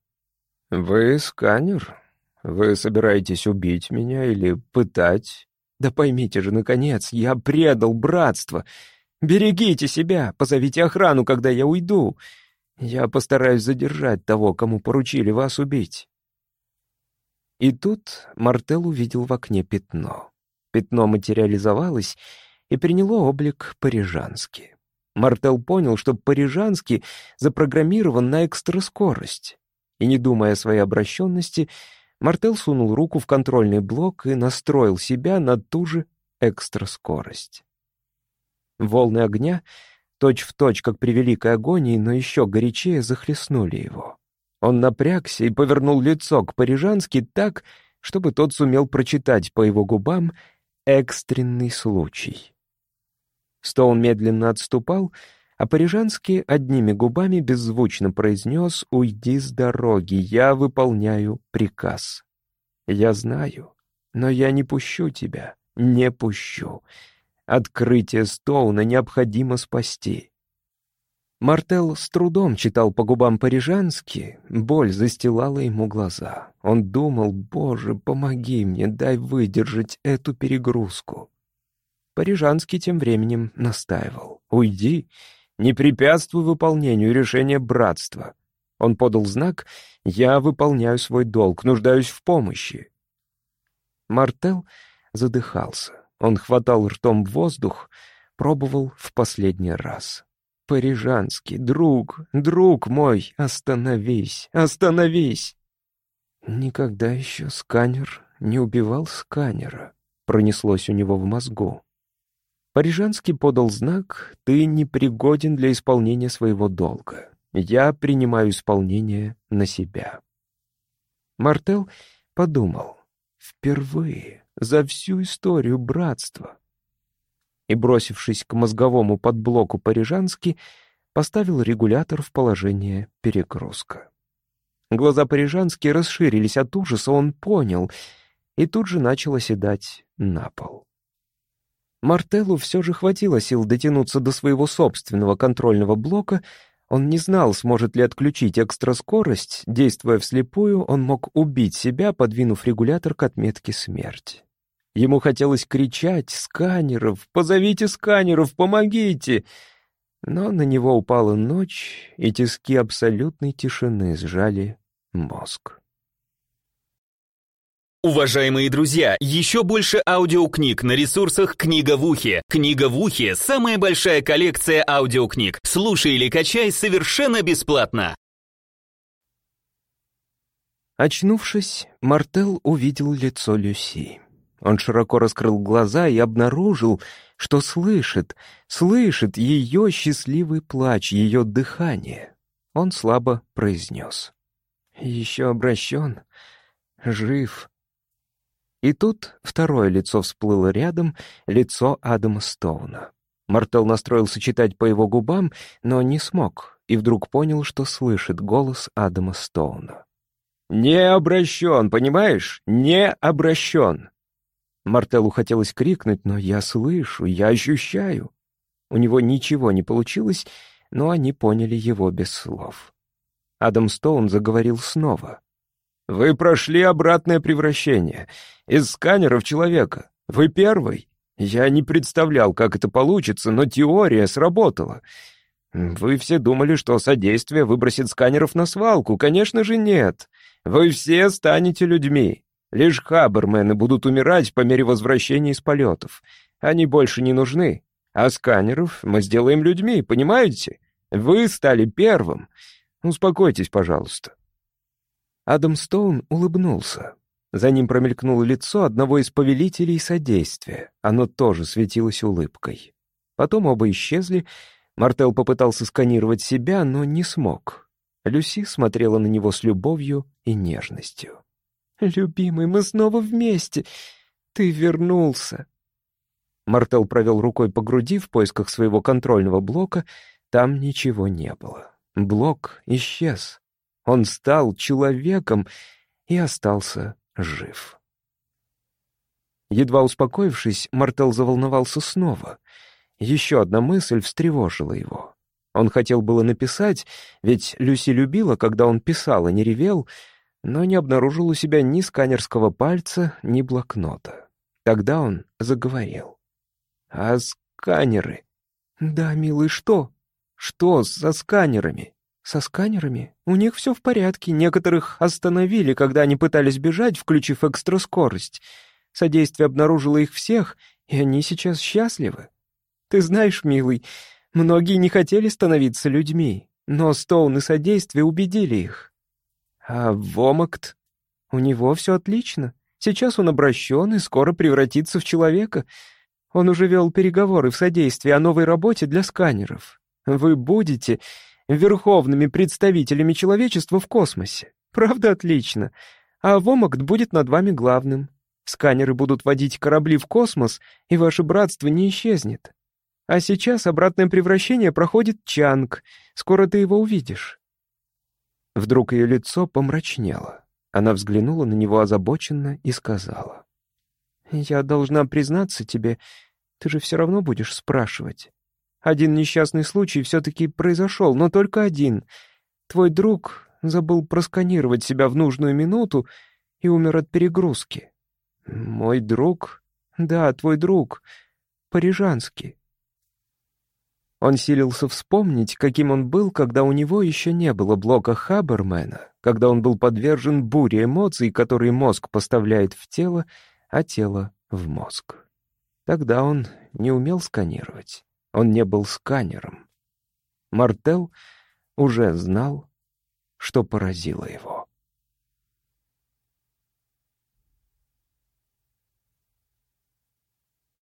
«Вы сканер?» Вы собираетесь убить меня или пытать? Да поймите же, наконец, я предал братство. Берегите себя, позовите охрану, когда я уйду. Я постараюсь задержать того, кому поручили вас убить». И тут Мартел увидел в окне пятно. Пятно материализовалось и приняло облик парижанский. Мартел понял, что парижанский запрограммирован на экстраскорость. И, не думая о своей обращенности, Мартел сунул руку в контрольный блок и настроил себя на ту же экстраскорость. Волны огня, точь-в-точь, как при великой агонии, но еще горячее, захлестнули его. Он напрягся и повернул лицо к парижански так, чтобы тот сумел прочитать по его губам «экстренный случай». Стоун медленно отступал, а Парижанский одними губами беззвучно произнес «Уйди с дороги, я выполняю приказ». «Я знаю, но я не пущу тебя, не пущу. Открытие Стоуна необходимо спасти». Мартел с трудом читал по губам парижански, боль застилала ему глаза. Он думал, «Боже, помоги мне, дай выдержать эту перегрузку». Парижанский тем временем настаивал. «Уйди, не препятствуй выполнению решения братства. Он подал знак «Я выполняю свой долг, нуждаюсь в помощи». Мартел задыхался. Он хватал ртом воздух, пробовал в последний раз. «Парижанский, друг, друг мой, остановись, остановись!» Никогда еще сканер не убивал сканера, пронеслось у него в мозгу. Парижанский подал знак «Ты непригоден для исполнения своего долга. Я принимаю исполнение на себя». Мартел подумал «Впервые за всю историю братства». И, бросившись к мозговому подблоку Парижанский, поставил регулятор в положение перегрузка. Глаза Парижански расширились от ужаса, он понял, и тут же начал оседать на пол. Мартеллу все же хватило сил дотянуться до своего собственного контрольного блока. Он не знал, сможет ли отключить экстраскорость. Действуя вслепую, он мог убить себя, подвинув регулятор к отметке смерти. Ему хотелось кричать «Сканеров! Позовите сканеров! Помогите!» Но на него упала ночь, и тиски абсолютной тишины сжали мозг. Уважаемые друзья, еще больше аудиокниг на ресурсах «Книга в ухе». «Книга в ухе» — самая большая коллекция аудиокниг. Слушай или качай совершенно бесплатно. Очнувшись, Мартел увидел лицо Люси. Он широко раскрыл глаза и обнаружил, что слышит, слышит ее счастливый плач, ее дыхание. Он слабо произнес. «Еще обращен, жив». И тут второе лицо всплыло рядом, лицо Адама Стоуна. Мартел настроился читать по его губам, но не смог, и вдруг понял, что слышит голос Адама Стоуна. Не обращен, понимаешь? Не обращен. Мартеллу хотелось крикнуть, но я слышу, я ощущаю. У него ничего не получилось, но они поняли его без слов. Адам Стоун заговорил снова. «Вы прошли обратное превращение. Из сканера в человека. Вы первый. Я не представлял, как это получится, но теория сработала. Вы все думали, что содействие выбросит сканеров на свалку. Конечно же, нет. Вы все станете людьми. Лишь хабермены будут умирать по мере возвращения из полетов. Они больше не нужны. А сканеров мы сделаем людьми, понимаете? Вы стали первым. Успокойтесь, пожалуйста». Адам Стоун улыбнулся. За ним промелькнуло лицо одного из повелителей содействия. Оно тоже светилось улыбкой. Потом оба исчезли. Мартел попытался сканировать себя, но не смог. Люси смотрела на него с любовью и нежностью. «Любимый, мы снова вместе. Ты вернулся». Мартел провел рукой по груди в поисках своего контрольного блока. Там ничего не было. Блок исчез. Он стал человеком и остался жив. Едва успокоившись, Мартел заволновался снова. Еще одна мысль встревожила его. Он хотел было написать, ведь Люси любила, когда он писал, а не ревел, но не обнаружил у себя ни сканерского пальца, ни блокнота. Тогда он заговорил. «А сканеры?» «Да, милый, что?» «Что со сканерами?» «Со сканерами? У них все в порядке. Некоторых остановили, когда они пытались бежать, включив экстраскорость. Содействие обнаружило их всех, и они сейчас счастливы. Ты знаешь, милый, многие не хотели становиться людьми, но Стоун и содействие убедили их. А Вомакт? У него все отлично. Сейчас он обращен и скоро превратится в человека. Он уже вел переговоры в содействии о новой работе для сканеров. Вы будете верховными представителями человечества в космосе. Правда, отлично. А Вомакт будет над вами главным. Сканеры будут водить корабли в космос, и ваше братство не исчезнет. А сейчас обратное превращение проходит Чанг. Скоро ты его увидишь». Вдруг ее лицо помрачнело. Она взглянула на него озабоченно и сказала. «Я должна признаться тебе, ты же все равно будешь спрашивать. Один несчастный случай все-таки произошел, но только один. Твой друг забыл просканировать себя в нужную минуту и умер от перегрузки. Мой друг? Да, твой друг. Парижанский. Он силился вспомнить, каким он был, когда у него еще не было блока Хабермена, когда он был подвержен буре эмоций, которые мозг поставляет в тело, а тело — в мозг. Тогда он не умел сканировать. Он не был сканером. Мартел уже знал, что поразило его.